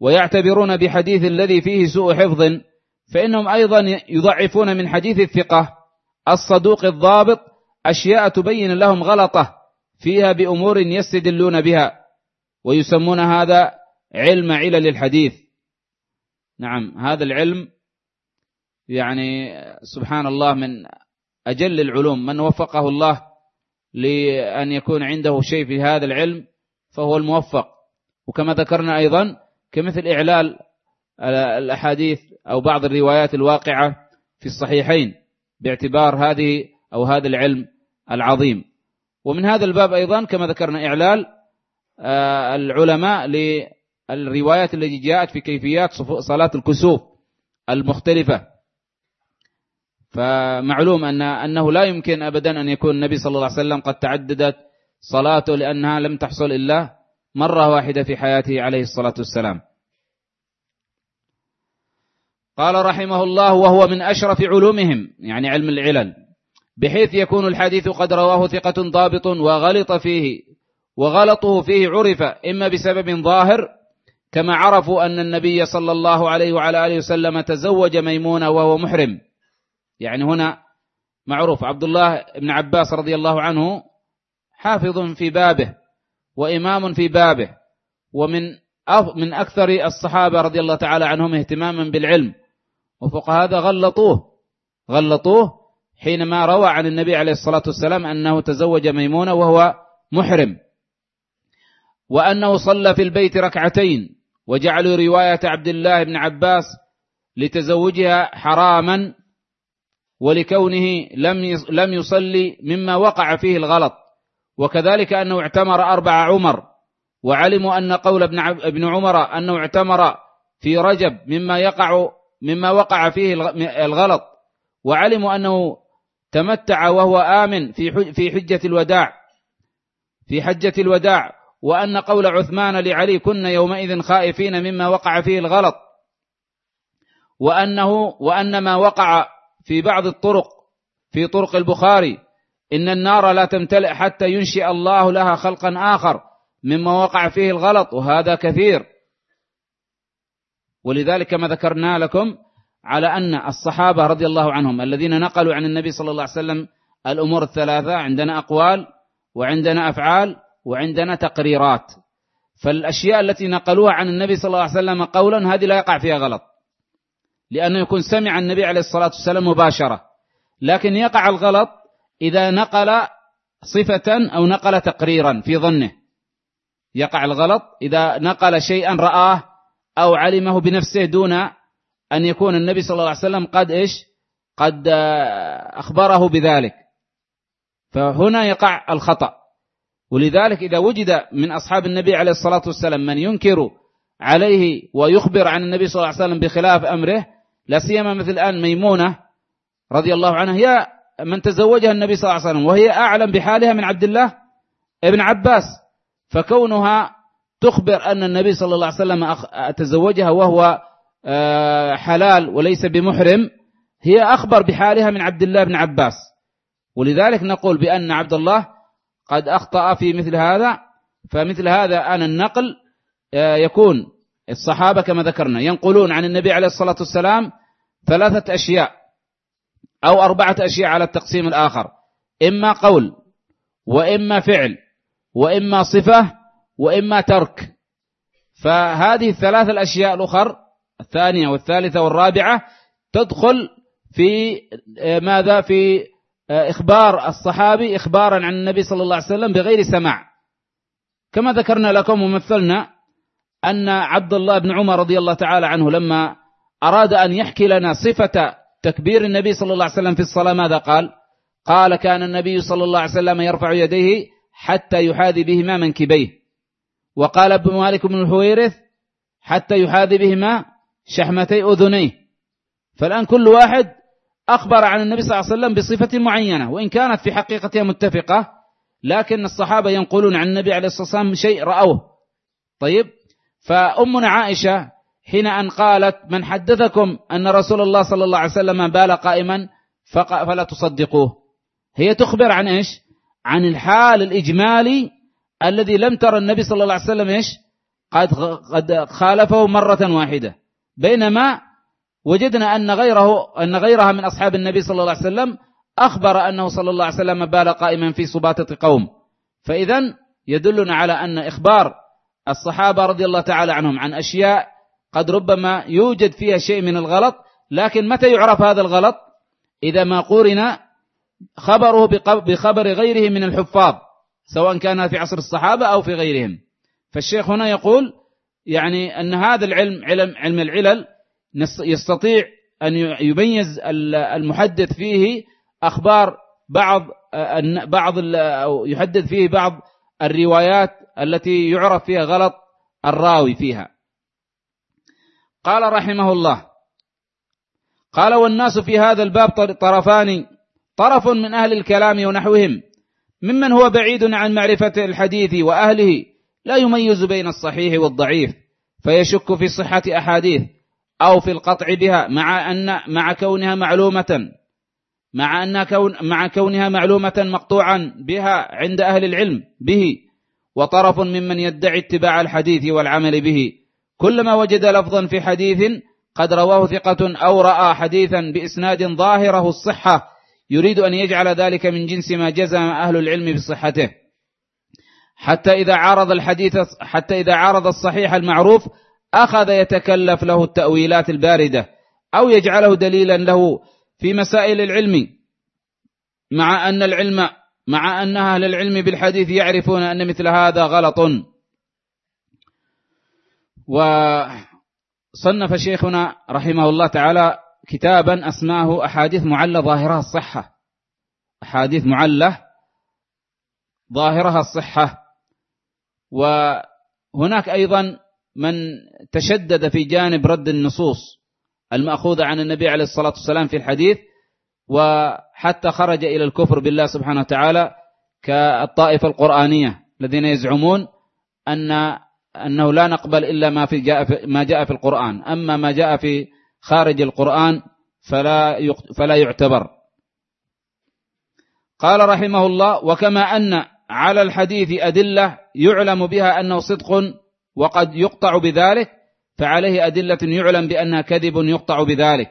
ويعتبرون بحديث الذي فيه سوء حفظ فإنهم أيضا يضعفون من حديث الثقة الصدوق الضابط أشياء تبين لهم غلطة فيها بأمور يستدلون بها ويسمون هذا علم علل الحديث. نعم هذا العلم يعني سبحان الله من أجل العلوم من وفقه الله لأن يكون عنده شيء في هذا العلم فهو الموفق. وكما ذكرنا أيضا كمثل إعلال الأحاديث أو بعض الروايات الواقعة في الصحيحين باعتبار هذه أو هذا العلم العظيم. ومن هذا الباب أيضا كما ذكرنا إعلال آه، العلماء للروايات التي جاءت في كيفيات صلاة الكسوف المختلفة. فمعلوم أن أنه لا يمكن أبدا أن يكون النبي صلى الله عليه وسلم قد تعددت صلاته لأنها لم تحصل إلا مرة واحدة في حياته عليه الصلاة والسلام. قال رحمه الله وهو من أشرف علومهم يعني علم العلل بحيث يكون الحديث قد رواه ثقة ضابط وغلط فيه وغلطه فيه عرف إما بسبب ظاهر كما عرفوا أن النبي صلى الله عليه وعلى آله وسلم تزوج ميمونة وهو محرم. يعني هنا معروف عبد الله بن عباس رضي الله عنه حافظ في بابه وإمام في بابه ومن من أكثر الصحابة رضي الله تعالى عنهم اهتماما بالعلم. وفوق هذا غلطوه غلطوه حينما روى عن النبي عليه الصلاة والسلام أنه تزوج ميمونة وهو محرم وأنه صلى في البيت ركعتين وجعلوا رواية عبد الله بن عباس لتزوجها حراما ولكونه لم لم يصلي مما وقع فيه الغلط وكذلك أنه اعتمر أربع عمر وعلموا أن قول ابن عمر أنه اعتمر في رجب مما يقع مما وقع فيه الغلط وعلموا أنه تمتع وهو آمن في في حجة الوداع في حجة الوداع وأن قول عثمان لعلي كنا يومئذ خائفين مما وقع فيه الغلط وأنه وأن ما وقع في بعض الطرق في طرق البخاري إن النار لا تمتلئ حتى ينشئ الله لها خلقا آخر مما وقع فيه الغلط وهذا كثير. ولذلك كما ذكرنا لكم على أن الصحابة رضي الله عنهم الذين نقلوا عن النبي صلى الله عليه وسلم الأمور الثلاثة عندنا أقوال وعندنا أفعال وعندنا تقريرات. فالأشياء التي نقلوها عن النبي صلى الله عليه وسلم قولا هذه لا يقع فيها غلط. لأنه يكون سمع النبي عليه الصلاة والسلام مباشرة. لكن يقع الغلط إذا نقل صفة أو نقل تقريرا في ظنه. يقع الغلط إذا نقل شيئا رآه أو علمه بنفسه دون أن يكون النبي صلى الله عليه وسلم قد إيش؟ قد أخبره بذلك. فهنا يقع الخطأ. ولذلك إذا وجد من أصحاب النبي عليه الصلاة والسلام من ينكر عليه ويخبر عن النبي صلى الله عليه وسلم بخلاف أمره لا سيما مثل الآن ميمونة رضي الله عنها هي من تزوجها النبي صلى الله عليه وسلم وهي أعلم بحالها من عبد الله ابن عباس فكونها تخبر أن النبي صلى الله عليه وسلم تزوجها وهو آه، حلال وليس بمحرم هي أخبر بحالها من عبد الله بن عباس. ولذلك نقول بأن عبد الله قد أخطأ في مثل هذا فمثل هذا أن النقل آه، يكون الصحابة كما ذكرنا ينقلون عن النبي عليه الصلاة والسلام ثلاثة أشياء أو أربعة أشياء على التقسيم الآخر إما قول وإما فعل وإما صفة وإما ترك. فهذه الثلاث الأشياء الأخر الثانية والثالثة والرابعة تدخل في آه، ماذا؟ في آه، إخبار الصحابي إخبارا عن النبي صلى الله عليه وسلم بغير سماع. كما ذكرنا لكم ومثلنا أن عبد الله بن عمر رضي الله تعالى عنه لما أراد أن يحكي لنا صفة تكبير النبي صلى الله عليه وسلم في الصلاة ماذا قال؟ قال كان النبي صلى الله عليه وسلم يرفع يديه حتى يحاذي بهما منكبيه. وقال ابن مالك بن الحويرث حتى يحاذي بهما شحمتي أذنيه. فالآن كل واحد أخبر عن النبي صلى الله عليه وسلم بصفة معينة وإن كانت في حقيقتها متفقة لكن الصحابة ينقلون عن النبي عليه الصلاة والسلام شيء رأوه. طيب فأمنا عائشة حين أن قالت من حدثكم أن رسول الله صلى الله عليه وسلم بال قائما فلا تصدقوه. هي تخبر عن إيش؟ عن الحال الإجمالي الذي لم ترى النبي صلى الله عليه وسلم إيش؟ قد, قد خالفه مرة واحدة. بينما وجدنا أن غيره أن غيرها من أصحاب النبي صلى الله عليه وسلم أخبر أنه صلى الله عليه وسلم بال قائما في سباطة قوم. فإذا يدلنا على أن إخبار الصحابة رضي الله تعالى عنهم عن أشياء قد ربما يوجد فيها شيء من الغلط لكن متى يعرف هذا الغلط؟ إذا ما قورن خبره بخبر غيره من الحفاظ. سواء كان في عصر الصحابة أو في غيرهم. فالشيخ هنا يقول يعني أن هذا العلم علم, علم العلل يستطيع أن يميز المحدث فيه أخبار بعض بعض أو يحدث فيه بعض الروايات التي يعرف فيها غلط الراوي فيها. قال رحمه الله قال والناس في هذا الباب طرفان طرف من أهل الكلام ونحوهم. ممن هو بعيد عن معرفة الحديث وأهله لا يميز بين الصحيح والضعيف فيشك في صحة أحاديث أو في القطع بها مع أن مع كونها معلومة مع أن كون مع كونها معلومة مقطوعا بها عند أهل العلم به وطرف ممن يدعي اتباع الحديث والعمل به. كلما وجد لفظا في حديث قد رواه ثقة أو رأى حديثا بإسناد ظاهره الصحة يريد أن يجعل ذلك من جنس ما جزم أهل العلم بصحته. حتى إذا عارض الحديث حتى إذا عارض الصحيح المعروف أخذ يتكلف له التأويلات الباردة أو يجعله دليلا له في مسائل العلم. مع أن العلم مع أن أهل العلم بالحديث يعرفون أن مثل هذا غلط. وصنف شيخنا رحمه الله تعالى كتابا أسماه أحاديث معلة ظاهرها الصحة. أحاديث معلة ظاهرها الصحة. وهناك أيضا من تشدد في جانب رد النصوص المأخوذة عن النبي عليه الصلاة والسلام في الحديث وحتى خرج إلى الكفر بالله سبحانه وتعالى كالطائفة القرآنية الذين يزعمون أن أنه لا نقبل إلا ما في جاء في ما جاء في القرآن. أما ما جاء في خارج القرآن فلا فلا يعتبر. قال رحمه الله وكما أن على الحديث أدلة يعلم بها أنه صدق وقد يقطع بذلك فعليه أدلة يعلم بأنها كذب يقطع بذلك.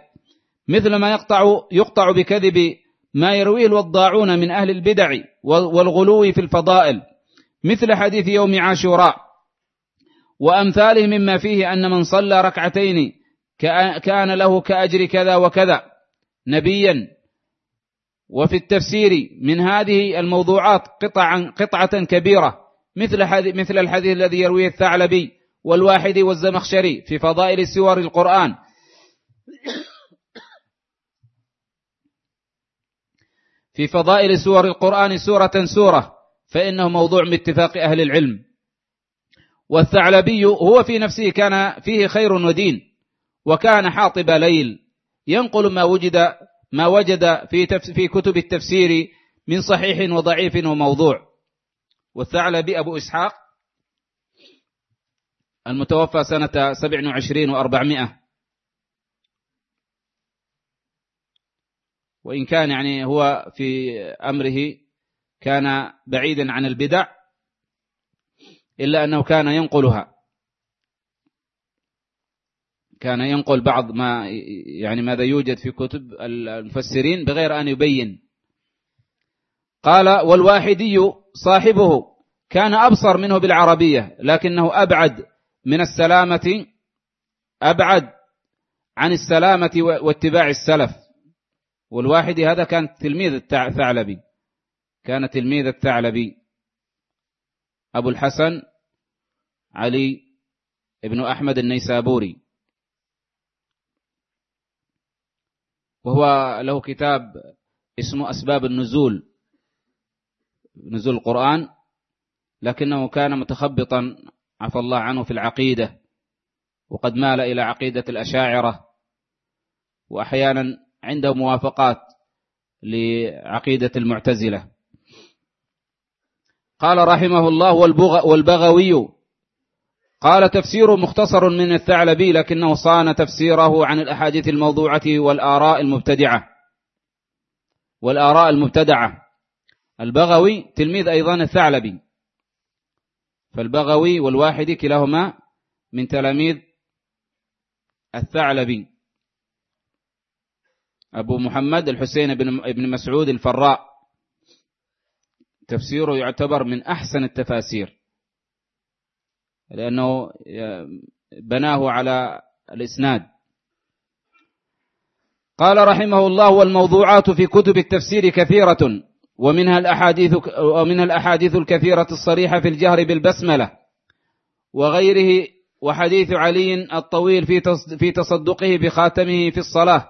مثل ما يقطع يقطع بكذب ما يرويه الوضاعون من أهل البدع والغلو في الفضائل. مثل حديث يوم عاشوراء وأمثاله مما فيه أن من صلى ركعتين كان له كأجر كذا وكذا. نبيا. وفي التفسير من هذه الموضوعات قطعا قطعة كبيرة. مثل مثل الحديث الذي يرويه الثعلبي والواحد والزمخشري في فضائل سور القرآن. في فضائل سور القرآن سورة سورة فإنه موضوع باتفاق أهل العلم. والثعلبي هو في نفسه كان فيه خير ودين. وكان حاطب ليل. ينقل ما وجد ما وجد في في كتب التفسير من صحيح وضعيف وموضوع. والثعلبي أبو إسحاق المتوفى سنة سبع وعشرين وأربعمائة. وإن كان يعني هو في أمره كان بعيدا عن البدع إلا أنه كان ينقلها. كان ينقل بعض ما يعني ماذا يوجد في كتب المفسرين بغير أن يبين. قال والواحدي صاحبه كان أبصر منه بالعربية لكنه أبعد من السلامة أبعد عن السلامة واتباع السلف. والواحد هذا كان تلميذ الثعلبي. كان تلميذ الثعلبي. أبو الحسن علي ابن أحمد النيسابوري. وهو له كتاب اسمه أسباب النزول نزول القرآن لكنه كان متخبطا عفى الله عنه في العقيدة وقد مال إلى عقيدة الأشاعرة وأحيانا عنده موافقات لعقيدة المعتزلة. قال رحمه الله والبغوي قال تفسير مختصر من الثعلبي لكنه صان تفسيره عن الأحاديث الموضوعة والآراء المبتدعة. والآراء المبتدعة. البغوي تلميذ أيضا الثعلبي. فالبغوي والواحد كلاهما من تلاميذ الثعلبي. أبو محمد الحسين بن مسعود الفراء. تفسيره يعتبر من أحسن التفاسير. لأنه بناه على الإسناد. قال رحمه الله والموضوعات في كتب التفسير كثيرة ومنها الأحاديث ومنها الأحاديث الكثيرة الصريحة في الجهر بالبسملة وغيره وحديث علي الطويل في في تصدقه بخاتمه في الصلاة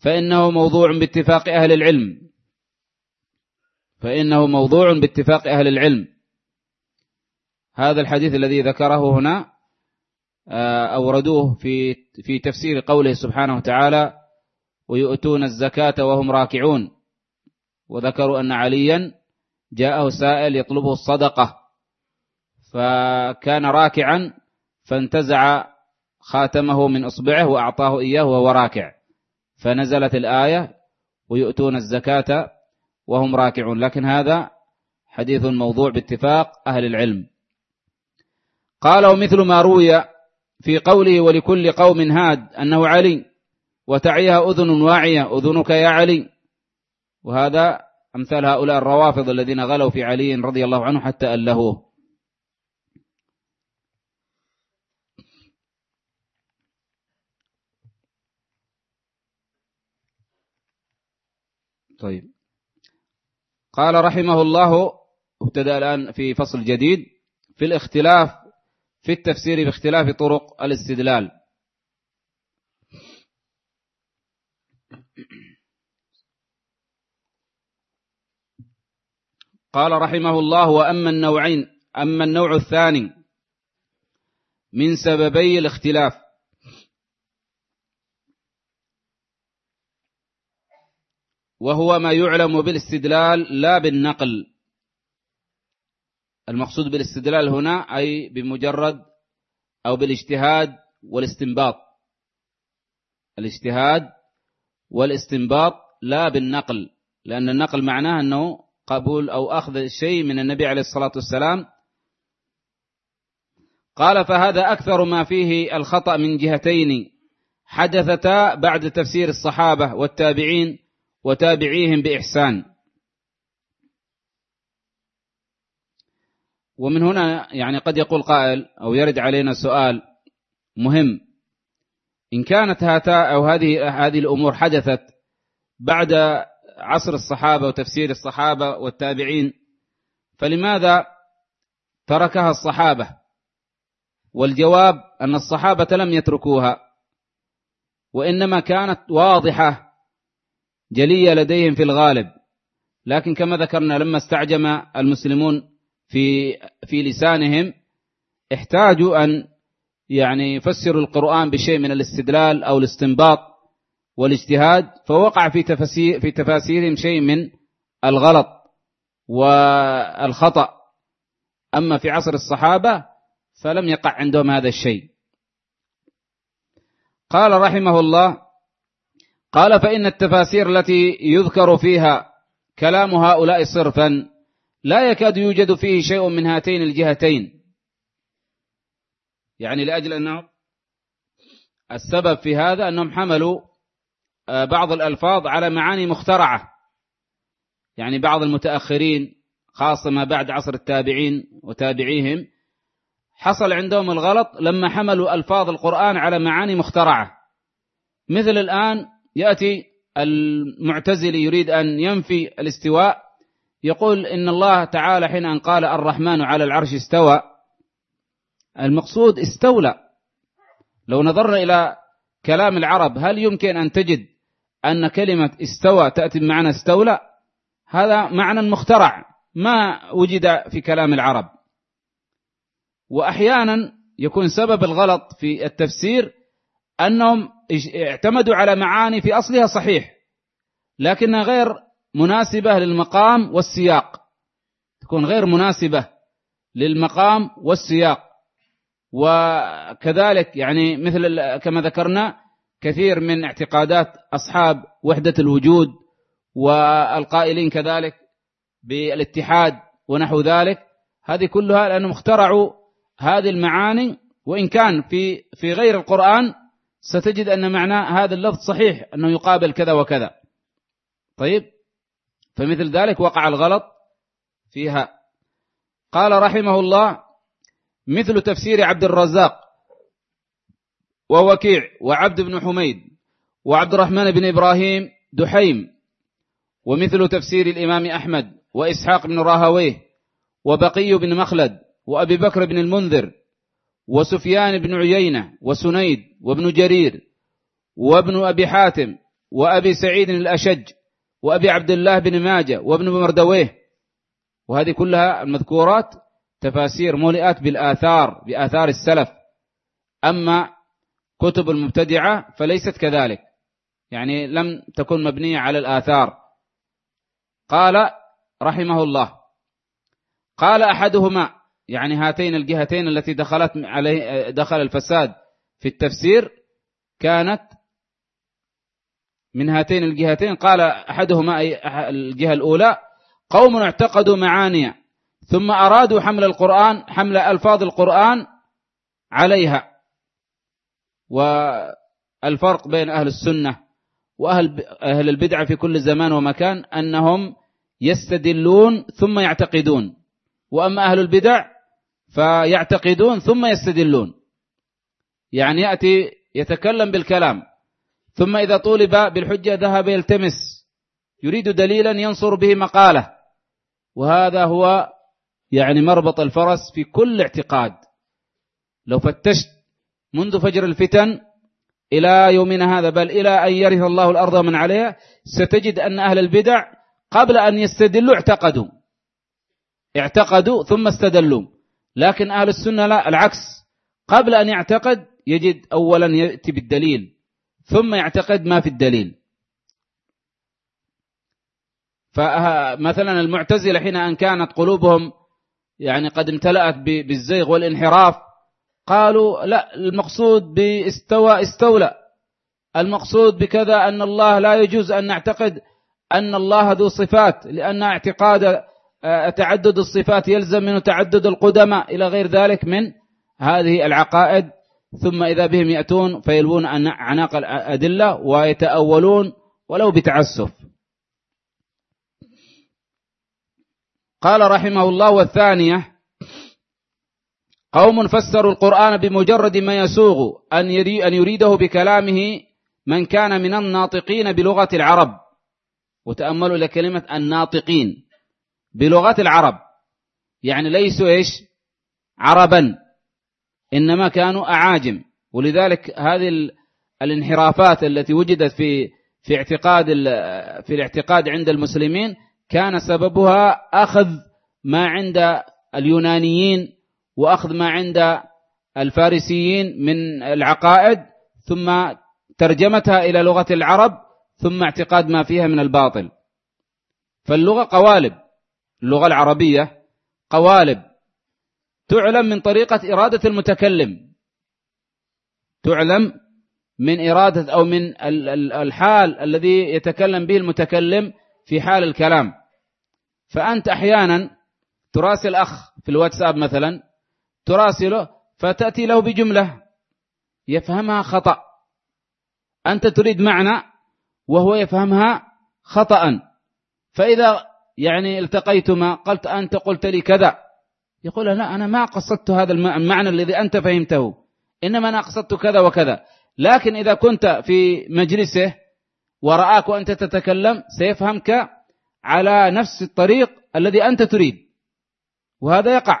فإنه موضوع باتفاق أهل العلم. فإنه موضوع باتفاق أهل العلم. هذا الحديث الذي ذكره هنا آه، أوردوه في في تفسير قوله سبحانه وتعالى ويؤتون الزكاة وهم راكعون وذكروا أن عليا جاءه سائل يطلبه الصدقة. فكان راكعا فانتزع خاتمه من إصبعه وأعطاه إياه وهو راكع. فنزلت الآية ويؤتون الزكاة وهم راكعون لكن هذا حديث موضوع باتفاق أهل العلم. قال ومثل ما روي في قوله ولكل قوم هاد أنه علي وتعيها أذن واعية أذنك يا علي. وهذا أمثال هؤلاء الروافض الذين غلوا في علي رضي الله عنه حتى ألهوه. طيب. قال رحمه الله ابتدأ الآن في فصل جديد في الاختلاف في التفسير باختلاف طرق الاستدلال. قال رحمه الله وأما النوعين أما النوع الثاني من سببي الاختلاف. وهو ما يعلم بالاستدلال لا بالنقل. المقصود بالاستدلال هنا أي بمجرد أو بالاجتهاد والاستنباط. الاجتهاد والاستنباط لا بالنقل لأن النقل معناه أنه قبول أو أخذ شيء من النبي عليه الصلاة والسلام. قال فهذا أكثر ما فيه الخطأ من جهتين حدثتا بعد تفسير الصحابة والتابعين وتابعيهم بإحسان. ومن هنا يعني قد يقول قائل أو يرد علينا سؤال مهم. إن كانت هاتا أو هذه هذه الأمور حدثت بعد عصر الصحابة وتفسير الصحابة والتابعين فلماذا تركها الصحابة؟ والجواب أن الصحابة لم يتركوها وإنما كانت واضحة جلية لديهم في الغالب. لكن كما ذكرنا لما استعجم المسلمون في في لسانهم احتاجوا أن يعني يفسروا القرآن بشيء من الاستدلال أو الاستنباط والاجتهاد فوقع في تفسير في تفاسيرهم شيء من الغلط والخطأ. أما في عصر الصحابة فلم يقع عندهم هذا الشيء. قال رحمه الله قال فإن التفاسير التي يذكر فيها كلام هؤلاء صرفا لا يكاد يوجد فيه شيء من هاتين الجهتين. يعني لأجل أنه السبب في هذا أنهم حملوا آه، بعض الألفاظ على معاني مخترعة. يعني بعض المتأخرين خاصة ما بعد عصر التابعين وتابعيهم حصل عندهم الغلط لما حملوا ألفاظ القرآن على معاني مخترعة. مثل الآن يأتي المعتزلي يريد أن ينفي الاستواء يقول إن الله تعالى حين أن قال الرحمن على العرش استوى المقصود استولى. لو نظرنا إلى كلام العرب هل يمكن أن تجد أن كلمة استوى تأتي بمعنى استولى؟ هذا معنى مخترع ما وجد في كلام العرب. وأحيانا يكون سبب الغلط في التفسير أنهم اعتمدوا على معاني في أصلها صحيح لكنها غير مناسبة للمقام والسياق. تكون غير مناسبة للمقام والسياق. وكذلك يعني مثل كما ذكرنا كثير من اعتقادات أصحاب وحدة الوجود والقائلين كذلك بالاتحاد ونحو ذلك هذه كلها لأنهم اخترعوا هذه المعاني وإن كان في في غير القرآن ستجد أن معنى هذا اللفظ صحيح أنه يقابل كذا وكذا. طيب؟ فمثل ذلك وقع الغلط فيها. قال رحمه الله مثل تفسير عبد الرزاق ووكيع وعبد بن حميد وعبد الرحمن بن إبراهيم دحيم ومثل تفسير الإمام أحمد وإسحاق بن راهويه وبقي بن مخلد وأبي بكر بن المنذر وسفيان بن عيينة وسنيد وابن جرير وابن أبي حاتم وأبي سعيد الأشج. وأبي عبد الله بن ماجة وابن مردويه. وهذه كلها المذكورات تفاسير ملئت بالآثار بآثار السلف. أما كتب المبتدعة فليست كذلك. يعني لم تكن مبنية على الآثار. قال رحمه الله قال أحدهما يعني هاتين الجهتين التي دخلت عليه دخل الفساد في التفسير كانت من هاتين الجهتين قال أحدهما أي الجهة الأولى قوم اعتقدوا معاني ثم أرادوا حمل القرآن حمل ألفاظ القرآن عليها. والفرق بين أهل السنة وأهل أهل البدعة في كل زمان ومكان أنهم يستدلون ثم يعتقدون. وأما أهل البدع فيعتقدون ثم يستدلون. يعني يأتي يتكلم بالكلام. ثم إذا طولب بالحجة ذهب يلتمس. يريد دليلا ينصر به مقالة. وهذا هو يعني مربط الفرس في كل اعتقاد. لو فتشت منذ فجر الفتن إلى يومنا هذا بل إلى أن يرث الله الأرض من عليها ستجد أن أهل البدع قبل أن يستدلوا اعتقدوا. اعتقدوا ثم استدلوا. لكن أهل السنة لا العكس. قبل أن يعتقد يجد أولا يأتي بالدليل. ثم يعتقد ما في الدليل. فمثلا المعتزلة حين أن كانت قلوبهم يعني قد امتلأت بالزيغ والانحراف قالوا لا المقصود باستوى استولى. المقصود بكذا أن الله لا يجوز أن نعتقد أن الله ذو صفات لأن اعتقاد آه، تعدد الصفات يلزم منه تعدد القدماء إلى غير ذلك من هذه العقائد ثم إذا بهم يأتون فيلوون عناق الأدلة ويتأولون ولو بتعسف. قال رحمه الله والثانية قوم فسروا القرآن بمجرد ما يسوغ أن يريده بكلامه من كان من الناطقين بلغة العرب. وتأملوا لكلمة الناطقين بلغة العرب. يعني ليسوا إيش؟ عربا. إنما كانوا أعاجم. ولذلك هذه الانحرافات التي وجدت في في اعتقاد في الاعتقاد عند المسلمين كان سببها أخذ ما عند اليونانيين وأخذ ما عند الفارسيين من العقائد ثم ترجمتها إلى لغة العرب ثم اعتقاد ما فيها من الباطل. فاللغة قوالب. اللغة العربية قوالب. تعلم من طريقة إرادة المتكلم. تعلم من إرادة أو من الحال الذي يتكلم به المتكلم في حال الكلام. فأنت أحيانا تراسل أخ في الواتساب مثلا تراسله فتأتي له بجملة يفهمها خطأ. أنت تريد معنى وهو يفهمها خطأ. فإذا يعني التقيتما قلت أنت قلت لي كذا. يقول لا أنا ما قصدت هذا المعنى الذي أنت فهمته. إنما أنا قصدت كذا وكذا. لكن إذا كنت في مجلسه ورآك وأنت تتكلم سيفهمك على نفس الطريق الذي أنت تريد. وهذا يقع.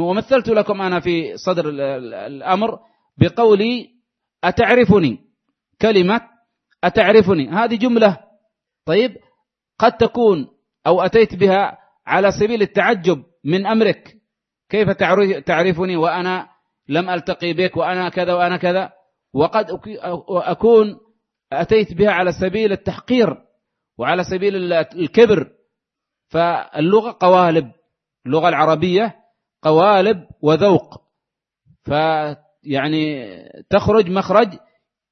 ومثلت لكم أنا في صدر الأمر بقولي أتعرفني؟ كلمة أتعرفني؟ هذه جملة. طيب قد تكون أو أتيت بها على سبيل التعجب من أمرك. كيف تعرفني وأنا لم ألتقي بك وأنا كذا وأنا كذا؟ وقد أكون أتيت بها على سبيل التحقير وعلى سبيل الكبر. فاللغة قوالب اللغة العربية قوالب وذوق. فيعني تخرج مخرج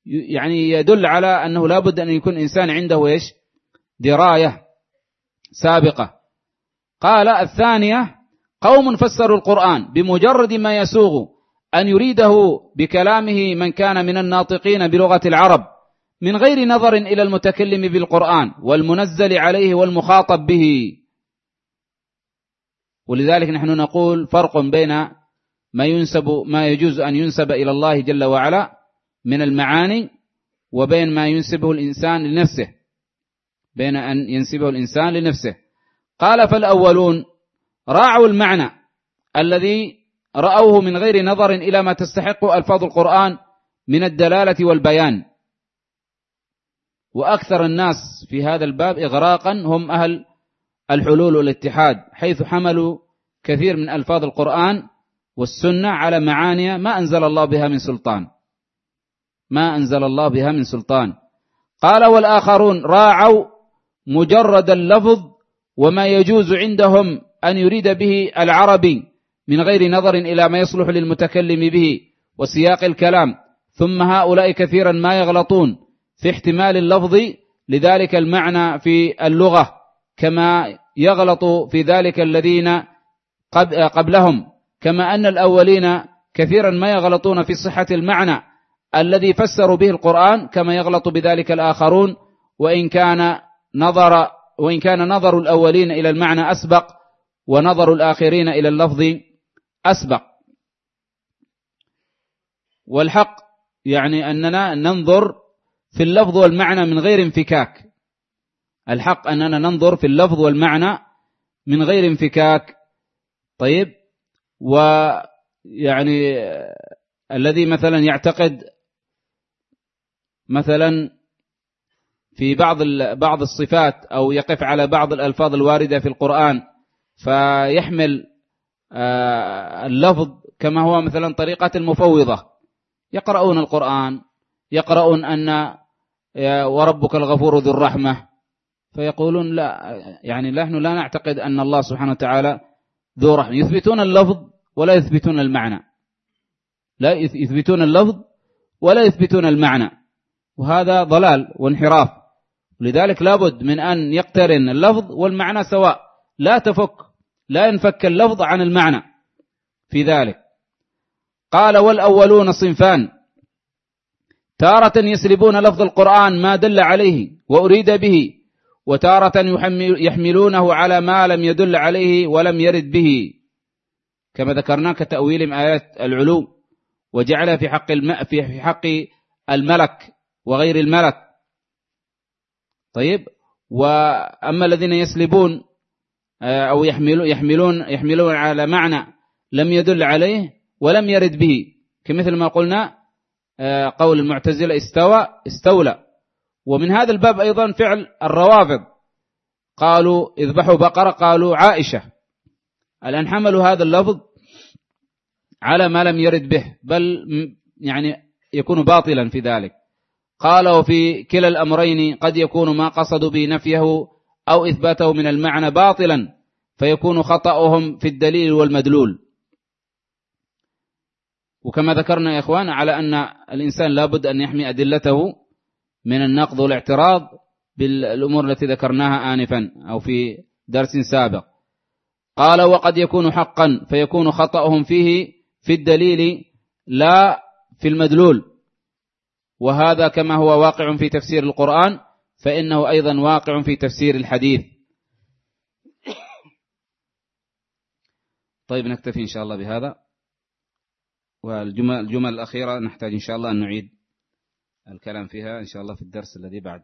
يعني يدل على أنه لابد أن يكون إنسان عنده إيش؟ دراية سابقة. قال الثانية قوم فسروا القرآن بمجرد ما يسوغ أن يريده بكلامه من كان من الناطقين بلغة العرب من غير نظر إلى المتكلم بالقرآن والمنزل عليه والمخاطب به. ولذلك نحن نقول فرق بين ما ينسب ما يجوز أن ينسب إلى الله جل وعلا من المعاني وبين ما ينسبه الإنسان لنفسه بين أن ينسبه الإنسان لنفسه. قال فالأولون راعوا المعنى الذي رأوه من غير نظر إلى ما تستحق ألفاظ القرآن من الدلالة والبيان. وأكثر الناس في هذا الباب إغراقا هم أهل الحلول والاتحاد حيث حملوا كثير من ألفاظ القرآن والسنة على معاني ما أنزل الله بها من سلطان. ما أنزل الله بها من سلطان. قال والآخرون راعوا مجرد اللفظ وما يجوز عندهم أن يريد به العربي من غير نظر إلى ما يصلح للمتكلم به وسياق الكلام. ثم هؤلاء كثيرا ما يغلطون في احتمال اللفظ لذلك المعنى في اللغة كما يغلط في ذلك الذين قبلهم. كما أن الأولين كثيرا ما يغلطون في صحة المعنى الذي فسروا به القرآن كما يغلط بذلك الآخرون. وإن كان نظر وإن كان نظر الأولين إلى المعنى أسبق ونظر الآخرين إلى اللفظ أسبق. والحق يعني أننا ننظر في اللفظ والمعنى من غير انفكاك. الحق أننا ننظر في اللفظ والمعنى من غير انفكاك. طيب؟ ويعني الذي مثلا يعتقد مثلا في بعض بعض الصفات أو يقف على بعض الألفاظ الواردة في القرآن فيحمل آه، اللفظ كما هو مثلا طريقة المفوضة. يقرؤون القرآن يقرؤون أن وربك الغفور ذو الرحمة. فيقولون لا يعني نحن لا نعتقد أن الله سبحانه وتعالى ذو رحمة. يثبتون اللفظ ولا يثبتون المعنى. لا يثبتون اللفظ ولا يثبتون المعنى. وهذا ضلال وانحراف. لذلك لابد من أن يقترن اللفظ والمعنى سواء. لا تفك لا ينفك اللفظ عن المعنى في ذلك. قال والأولون صنفان. تارة يسلبون لفظ القرآن ما دل عليه وأريد به وتارة يحملونه على ما لم يدل عليه ولم يرد به. كما ذكرنا كتأويل آيات العلو وجعلها في حق. في حق الملك وغير الملك. طيب؟ وأما الذين يسلبون آه، أو يحملون يحملون يحملون على معنى لم يدل عليه ولم يرد به كمثل ما قلنا آه، قول المعتزلة استوى استولى. ومن هذا الباب أيضا فعل الروافض. قالوا اذبحوا بقرة قالوا عائشة. الآن حملوا هذا اللفظ على ما لم يرد به بل يعني يكون باطلا في ذلك. قال وفي كلا الأمرين قد يكون ما قصدوا به نفيه أو إثباته من المعنى باطلا فيكون خطأهم في الدليل والمدلول. وكما ذكرنا يا إخوان على أن الإنسان لابد أن يحمي أدلته من النقد والاعتراض بالأمور التي ذكرناها آنفا أو في درس سابق. قال وقد يكون حقا فيكون خطأهم فيه في الدليل لا في المدلول. وهذا كما هو واقع في تفسير القرآن فإنه أيضا واقع في تفسير الحديث. طيب نكتفي إن شاء الله بهذا. والجمل الجمل الأخيرة نحتاج إن شاء الله أن نعيد الكلام فيها إن شاء الله في الدرس الذي بعد.